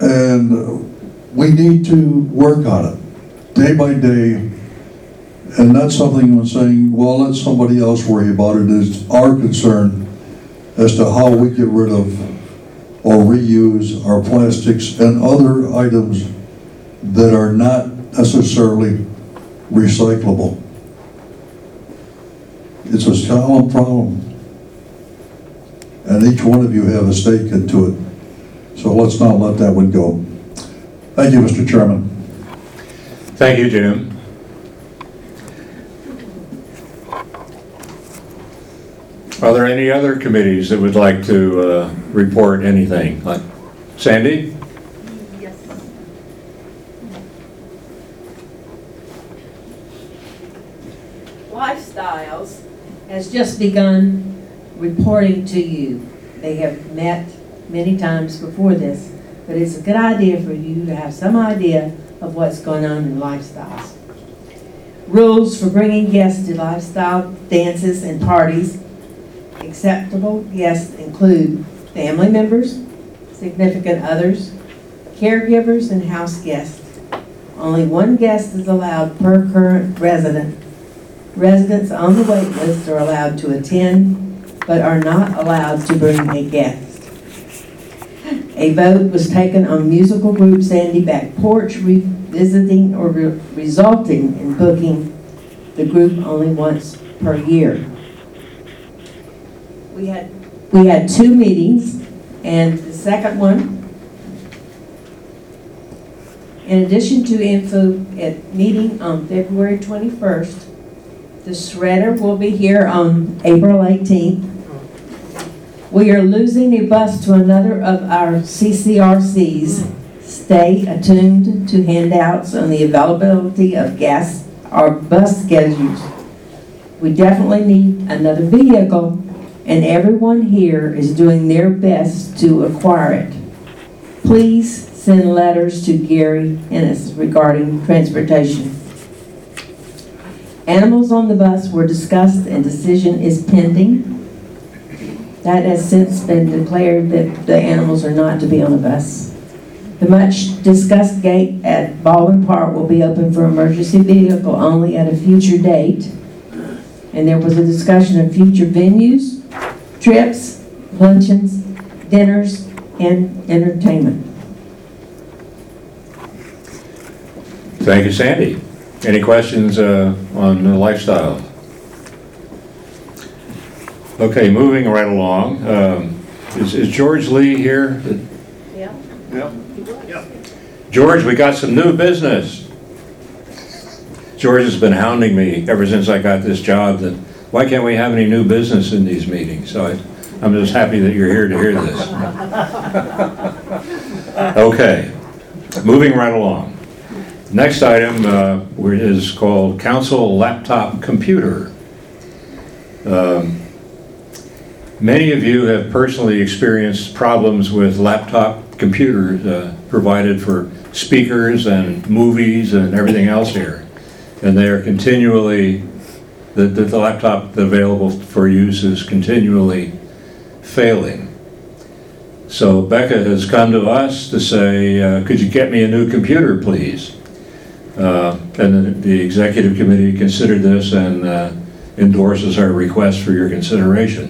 And we need to work on it, day by day. And not something I'm saying, well, let somebody else worry about it. it, is our concern as to how we get rid of or reuse our plastics and other items that are not necessarily recyclable. It's a common problem. And each one of you have a stake into it. So let's not let that one go. Thank you, Mr. Chairman. Thank you, Jim. Are there any other committees that would like to uh, report anything? Like Sandy? Lifestyles has just begun reporting to you. They have met many times before this, but it's a good idea for you to have some idea of what's going on in Lifestyles. Rules for bringing guests to lifestyle dances and parties. Acceptable guests include family members, significant others, caregivers, and house guests. Only one guest is allowed per current resident. Residents on the wait list are allowed to attend, but are not allowed to bring a guest. A vote was taken on musical group Sandy Back Porch revisiting or re- resulting in booking the group only once per year. We had, we had two meetings, and the second one, in addition to info at meeting on February 21st, the shredder will be here on April 18th. We are losing a bus to another of our CCRCs. Stay attuned to handouts on the availability of gas or bus schedules. We definitely need another vehicle, and everyone here is doing their best to acquire it. Please send letters to Gary Ennis regarding transportation. Animals on the bus were discussed and decision is pending. That has since been declared that the animals are not to be on the bus. The much-discussed gate at Baldwin Park will be open for emergency vehicle only at a future date. And there was a discussion of future venues, trips, luncheons, dinners, and entertainment. Thank you, Sandy. Any questions uh, on the lifestyle? Okay, moving right along. Um, Is is George Lee here? Yeah. Yeah. George, we got some new business. George has been hounding me ever since I got this job that, why can't we have any new business in these meetings? So I- I'm just happy that you're here to hear this. Okay, moving right along. Next item uh, is called council laptop computer. Um, Many of you have personally experienced problems with laptop computers uh, provided for speakers and movies and everything else here. And they are continually, the, the the laptop available for use is continually failing. So Becca has come to us to say, uh, could you get me a new computer, please? Uh, And the- executive committee considered this and uh, endorses our request for your consideration.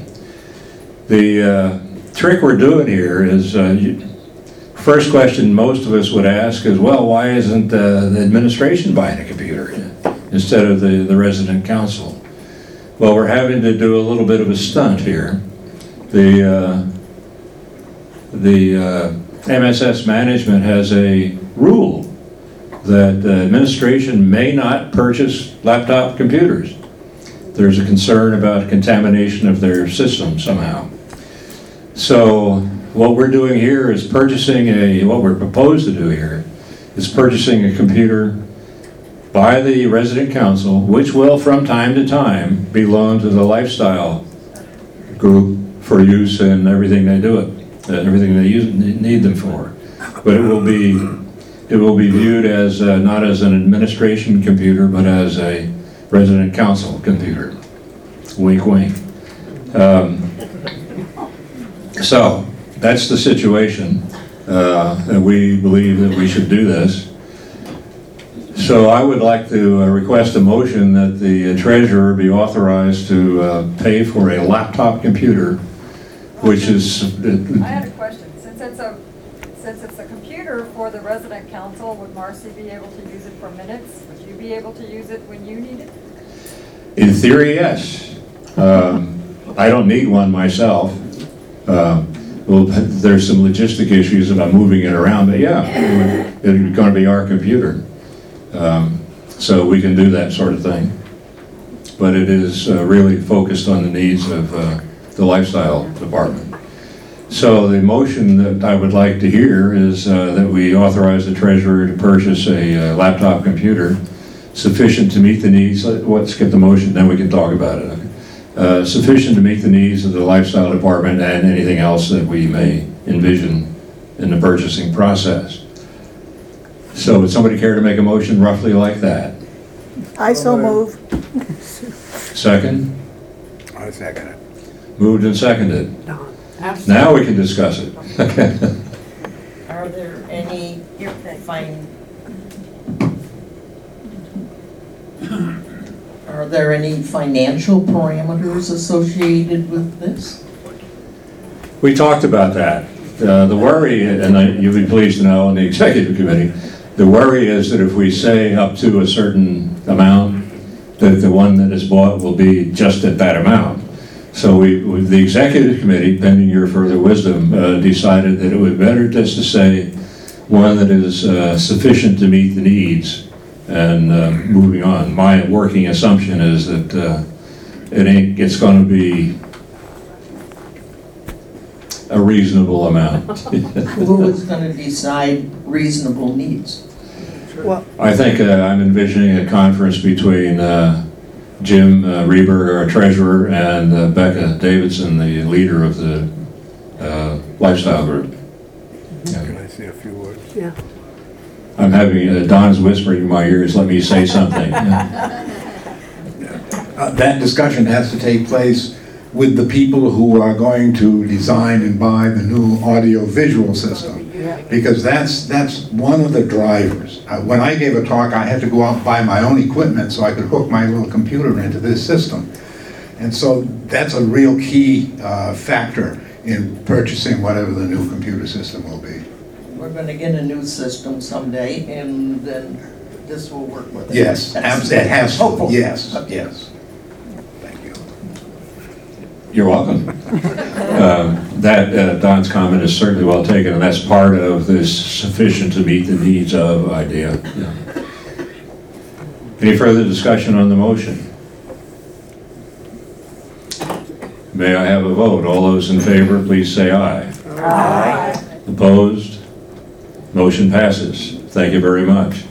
The uh, trick we're doing here is, uh, you- first question most of us would ask is, well, why isn't uh, the administration buying a computer instead of the the resident council? Well, we're having to do a little bit of a stunt here. The, uh, the uh, MSS management has a rule that the administration may not purchase laptop computers. There's a concern about contamination of their system somehow. So what we're doing here is purchasing a, what we're proposed to do here is purchasing a computer by the resident council, which will from time to time belong to the lifestyle group for use in everything they do it, uh, everything they use, need them for. But it will be, it will be viewed as, uh, not as an administration computer, but as a resident council computer. Wink, wink. Um, So, that's the situation, uh, and we believe that we should do this. So I would like to uh, request a motion that the treasurer be authorized to uh, pay for a laptop computer, which is, I had a question. Since it's a, since it's a for the resident council, would Marcy be able to use it for minutes? Would you be able to use it when you need it? in theory, yes. Um, I don't need one myself. Um, Well, there's some logistic issues about moving it around, but yeah, it it's going to be our computer. Um, So we can do that sort of thing. But it is uh, really focused on the needs of uh, the lifestyle department. So the motion that I would like to hear is uh, that we authorize the treasurer to purchase a uh, laptop computer sufficient to meet the needs, let- let's get the motion, then we can talk about it. Uh, Sufficient to meet the needs of the lifestyle department and anything else that we may envision in the purchasing process. So would somebody care to make a motion roughly like that? I so move. Second? I second it. Moved and seconded. Now we can discuss it. Are there any fin- Are there any financial parameters associated with this? We talked about that. Uh, The worry, and I- you'll be pleased to know, on the executive committee, the worry is that if we say up to a certain amount, that the one that is bought will be just at that amount. So we, with the executive committee, pending your further wisdom, uh, decided that it would better just to say one that is uh, sufficient to meet the needs and uh, moving on. My working assumption is that uh, it ain't, it's gonna be a reasonable amount. Who is gonna decide reasonable needs? Well, I think uh, I'm envisioning a conference between uh, Jim uh, Reber, our treasurer, and uh, Becca Davidson, the leader of the uh, lifestyle group. Can I say a few words? Yeah. I'm having, uh, Don's whispering in my ears, let me say something. Uh, That discussion has to take place with the people who are going to design and buy the new audio-visual system. Because that's, that's one of the drivers. Uh, When I gave a talk, I had to go out and buy my own equipment so I could hook my little computer into this system. And so that's a real key uh, factor in purchasing whatever the new computer system will be. We're gonna get a new system someday, and then this will work with it. Yes, abs- it has, to. Hopefully. yes, yes. You're welcome. Uh, That, uh, Don's comment is certainly well taken, and that's part of this sufficient to meet the needs of idea. Yeah. Any further discussion on the motion? May I have a vote? All those in favor, please say aye. Aye. Opposed? Motion passes. Thank you very much.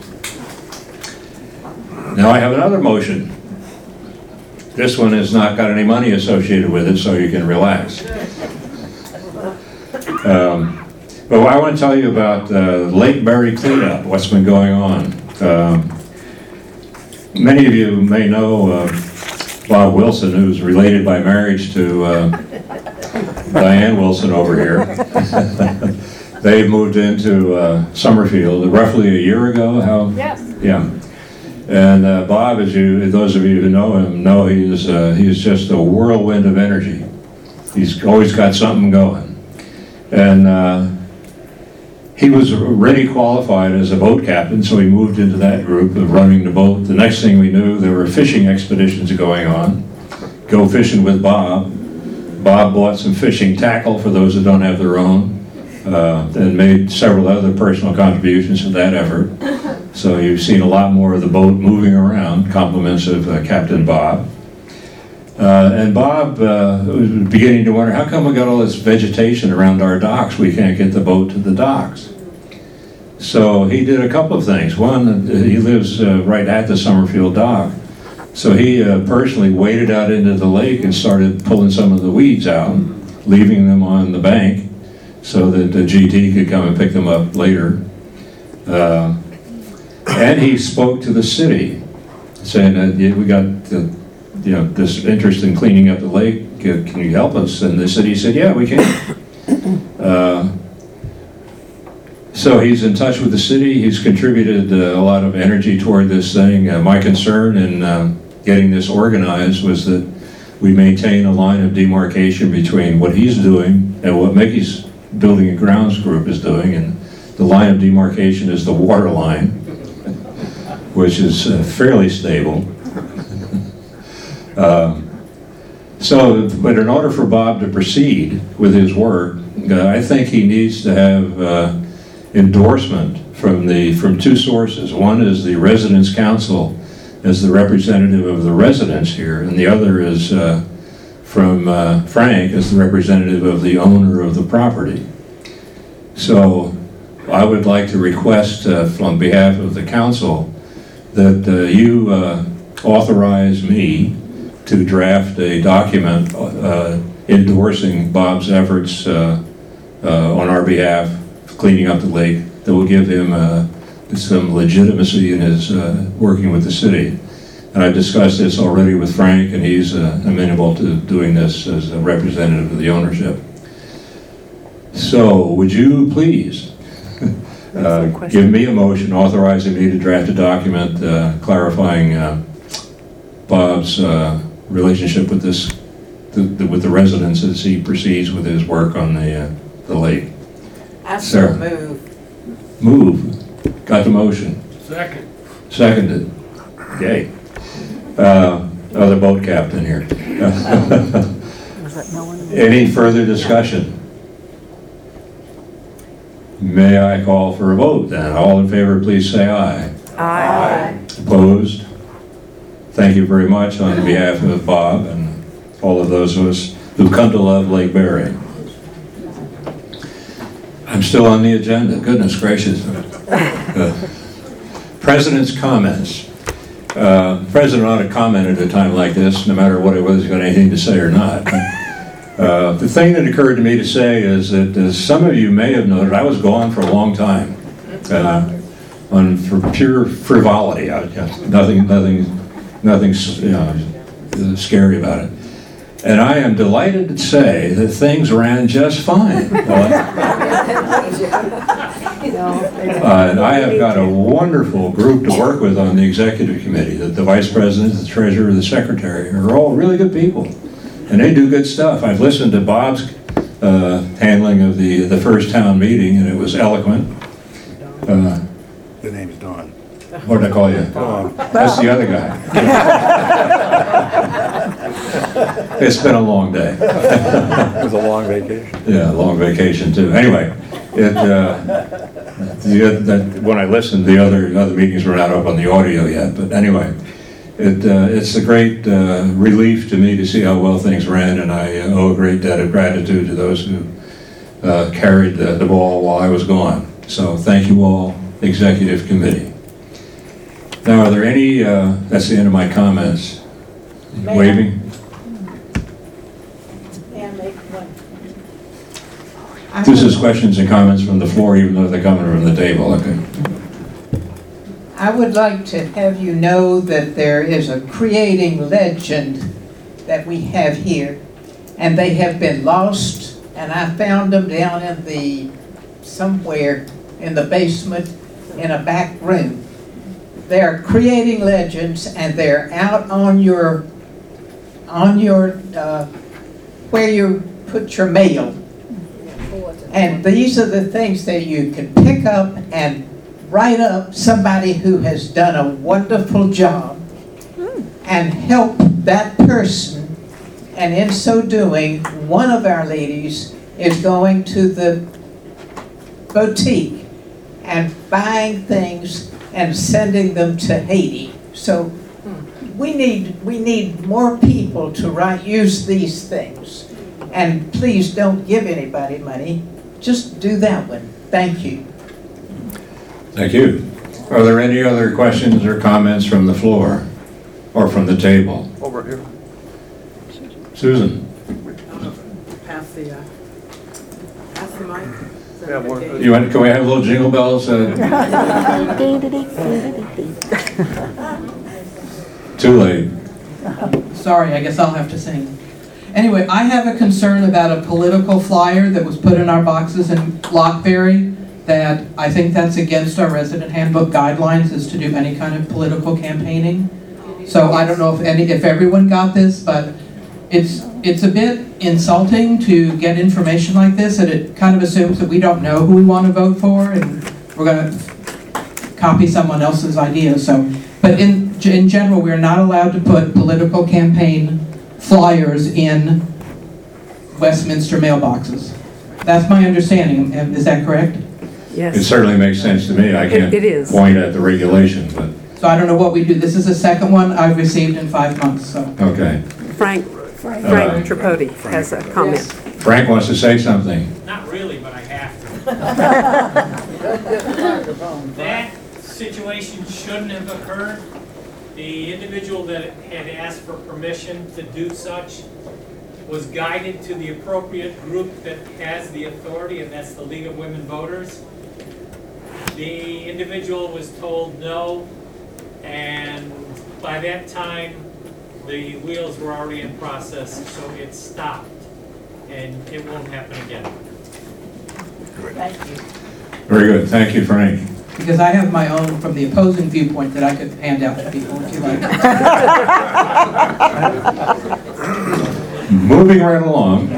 Now I have another motion. This one has not got any money associated with it, so you can relax. Um, But I want to tell you about uh, Lake Berry cleanup, what's been going on. Um, Many of you may know uh, Bob Wilson, who's related by marriage to uh, Diane Wilson over here. They moved into uh, Summerfield roughly a year ago, how? Yes. Yeah. And uh, Bob, as you, those of you who know him, know he's, uh, he's just a whirlwind of energy. He's always got something going. And uh, he was already qualified as a boat captain, so he moved into that group of running the boat. The next thing we knew, there were fishing expeditions going on. go fishing with Bob. Bob bought some fishing tackle for those that don't have their own, uh, and made several other personal contributions to that effort. So you've seen a lot more of the boat moving around, compliments of uh, Captain Bob. Uh, And Bob uh, was beginning to wonder, how come we got all this vegetation around our docks? We can't get the boat to the docks. So he did a couple of things. One, uh, he lives uh, right at the Summerfield dock. So he uh, personally waded out into the lake and started pulling some of the weeds out, leaving them on the bank so that the GT could come and pick them up later. Uh, And he spoke to the city, saying that "Yeah, we got, the- you know, this interest in cleaning up the lake, Uh, can you help us? And the city said, yeah, we can. Uh, So he's in touch with the city, he's contributed uh, a lot of energy toward this thing. Uh, My concern in uh, getting this organized was that we maintain a line of demarcation between what he's doing and what Mickey's Building and Grounds Group is doing, and the line of demarcation is the water line, which is uh, fairly stable. Uh, So, but in order for Bob to proceed with his work, uh, I think he needs to have uh, endorsement from the, from two sources. One is the Residents Council as the representative of the residents here, and the other is uh, from uh, Frank as the representative of the owner of the property. So I would like to request on behalf of the council that uh, you uh, authorize me to draft a document uh, endorsing Bob's efforts uh, uh, on our behalf, cleaning up the lake, that will give him uh, some legitimacy in his working with the city. And I've discussed this already with Frank, and he's amenable to doing this as a representative of the ownership. So, would you please uh, give me a motion authorizing me to draft a document uh, clarifying uh, Bob's uh, relationship with this, the- the- with the residents as he proceeds with his work on the, uh, the lake. I Sarah. so move. Move. Got the motion. Second. Seconded. Yay. Uh, Other boat captain here. Any further discussion? May I call for a vote then? All in favor, please say aye. Aye. Opposed? Thank you very much on behalf of Bob and all of those of us who've come to love Lake Berry. I'm still on the agenda, goodness gracious. Uh, President's comments. Uh, President ought to comment at a time like this, no matter what it was, he's got anything to say or not. Uh, The thing that occurred to me to say is that, as some of you may have noted, I was gone for a long time. uh, On for pure frivolity, I- nothing, nothing, nothing, you know, scary about it. And I am delighted to say that things ran just fine. Uh, And I have got a wonderful group to work with on the executive committee, that the vice president, the treasurer, the secretary, are all really good people. And they do good stuff. I've listened to Bob's uh, handling of the, the first town meeting, and it was eloquent. Uh, The name's Don. What did I call you? Don. That's the other guy. It's been a long day. It was a long vacation. Yeah, a long vacation too. Anyway, it, uh, the, that, when I listened, the other, other meetings were not up on the audio yet, but anyway, it, uh, it's a great, uh, relief to me to see how well things ran, and I uh, owe a great debt of gratitude to those who, uh, carried the, the ball while I was gone. So thank you all, executive committee. Now, are there any, uh, that's the end of my comments. Mayor. Waving? May I make one? This is questions and comments from the floor, even though they're coming from the table, okay? I would like to have you know that there is a creating legend that we have here, and they have been lost, and I found them down in the, somewhere in the basement in a back room. They're creating legends, and they're out on your, on your, uh, where you put your mail. And these are the things that you can pick up and write up somebody who has done a wonderful job hmm. and help that person And in so doing, one of our ladies is going to the boutique and buying things and sending them to Haiti. So hmm. we need, we need more people to write, use these things. And please don't give anybody money, just do that one. Thank you. Thank you. Are there any other questions or comments from the floor or from the table? Over here. Susan, Pass the, uh, pass the mic. Yeah, one- you want, can we have a little jingle bells? uh, Too late. Sorry, I guess I'll have to sing. Anyway, I have a concern about a political flyer that was put in our boxes in Lockberry that I think that's against our resident handbook guidelines is to do any kind of political campaigning. So I don't know if any, if everyone got this, but it's, it's a bit insulting to get information like this and it kind of assumes that we don't know who we want to vote for and we're gonna copy someone else's idea, so. But in, in general, we're not allowed to put political campaign flyers in Westminster mailboxes. That's my understanding, is that correct? It certainly makes sense to me. I can't It- it is. point at the regulation, but, So I don't know what we do, this is the second one I've received in five months, so. okay. Frank, Frank Frank uh, Tripodi has a comment. Frank wants to say something. Not really, but I have to. That situation shouldn't have occurred. The individual that had asked for permission to do such was guided to the appropriate group that has the authority, and that's the League of Women Voters. The individual was told no, and by that time, the wheels were already in process, so it stopped, and it won't happen again. Thank you. Very good. Thank you, Frank. Because I have my own from the opposing viewpoint that I could hand out to people if you like. Moving right along.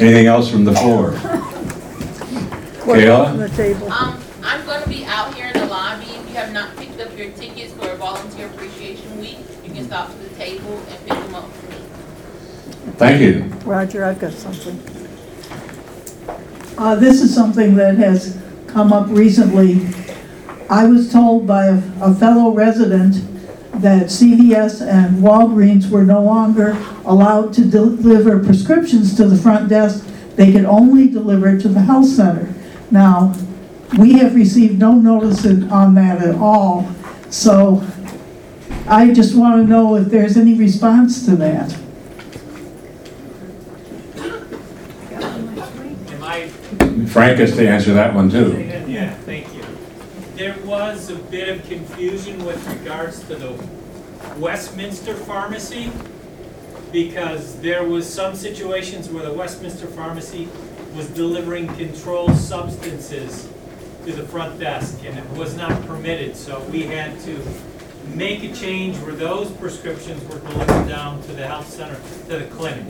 Anything else from the floor? Kayla? Um, I'm gonna be out here in the lobby. If you have not picked up your tickets for Volunteer Appreciation Week, you can stop at the table and pick them up for me. Thank you. Roger, I've got something. Uh, this is something that has come up recently. I was told by a a fellow resident that CVS and Walgreens were no longer allowed to deliver prescriptions to the front desk. They could only deliver it to the health center. Now, we have received no notice in- on that at all. So I just want to know if there's any response to that. Am I Frank has to answer that one, too. Yeah, thank you. There was a bit of confusion with regards to the Westminster Pharmacy, because there was some situations where the Westminster Pharmacy was delivering controlled substances to the front desk, and it was not permitted, so we had to make a change where those prescriptions were delivered down to the health center, to the clinic,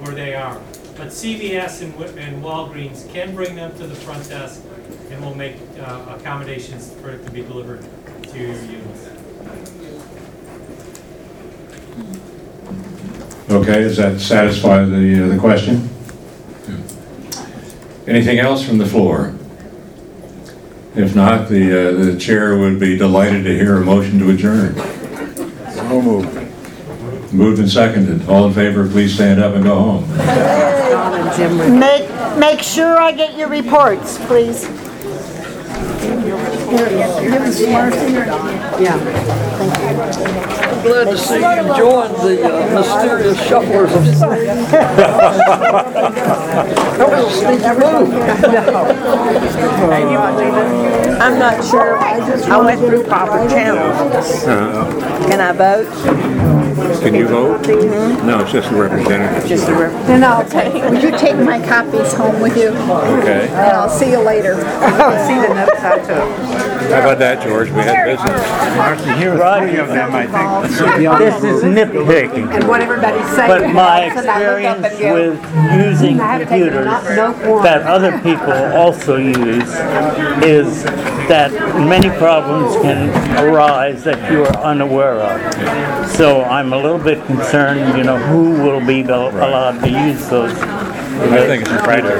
where they are. But CVS and and Walgreens can bring them to the front desk, and we'll make uh, accommodations for it to be delivered to your units. Okay, does that satisfy the, uh, the question? Anything else from the floor? If not, the, uh, the chair would be delighted to hear a motion to adjourn. So moved. Moved and seconded. All in favor, please stand up and go home. Make, make sure I get your reports, please. Glad to see you joined the uh, mysterious shufflers of That was a sneaky move. I'm not sure. I went through proper channels. Can I vote? Can you vote? No, it's just a representative. Just a rep. Then I'll take, would you take my copies home with you? Okay. And I'll see you later. See the notes I took. How about that, George? We had business. Marcy, here's three of them, I think. This is nitpicking. And what everybody's saying. But my So I look up experience and go, with using I have to computers no- no form. that other people also use is that many problems can arise that you are unaware of. So I'm a little bit concerned, you know, who will be the- allowed to use those. I think it's practical.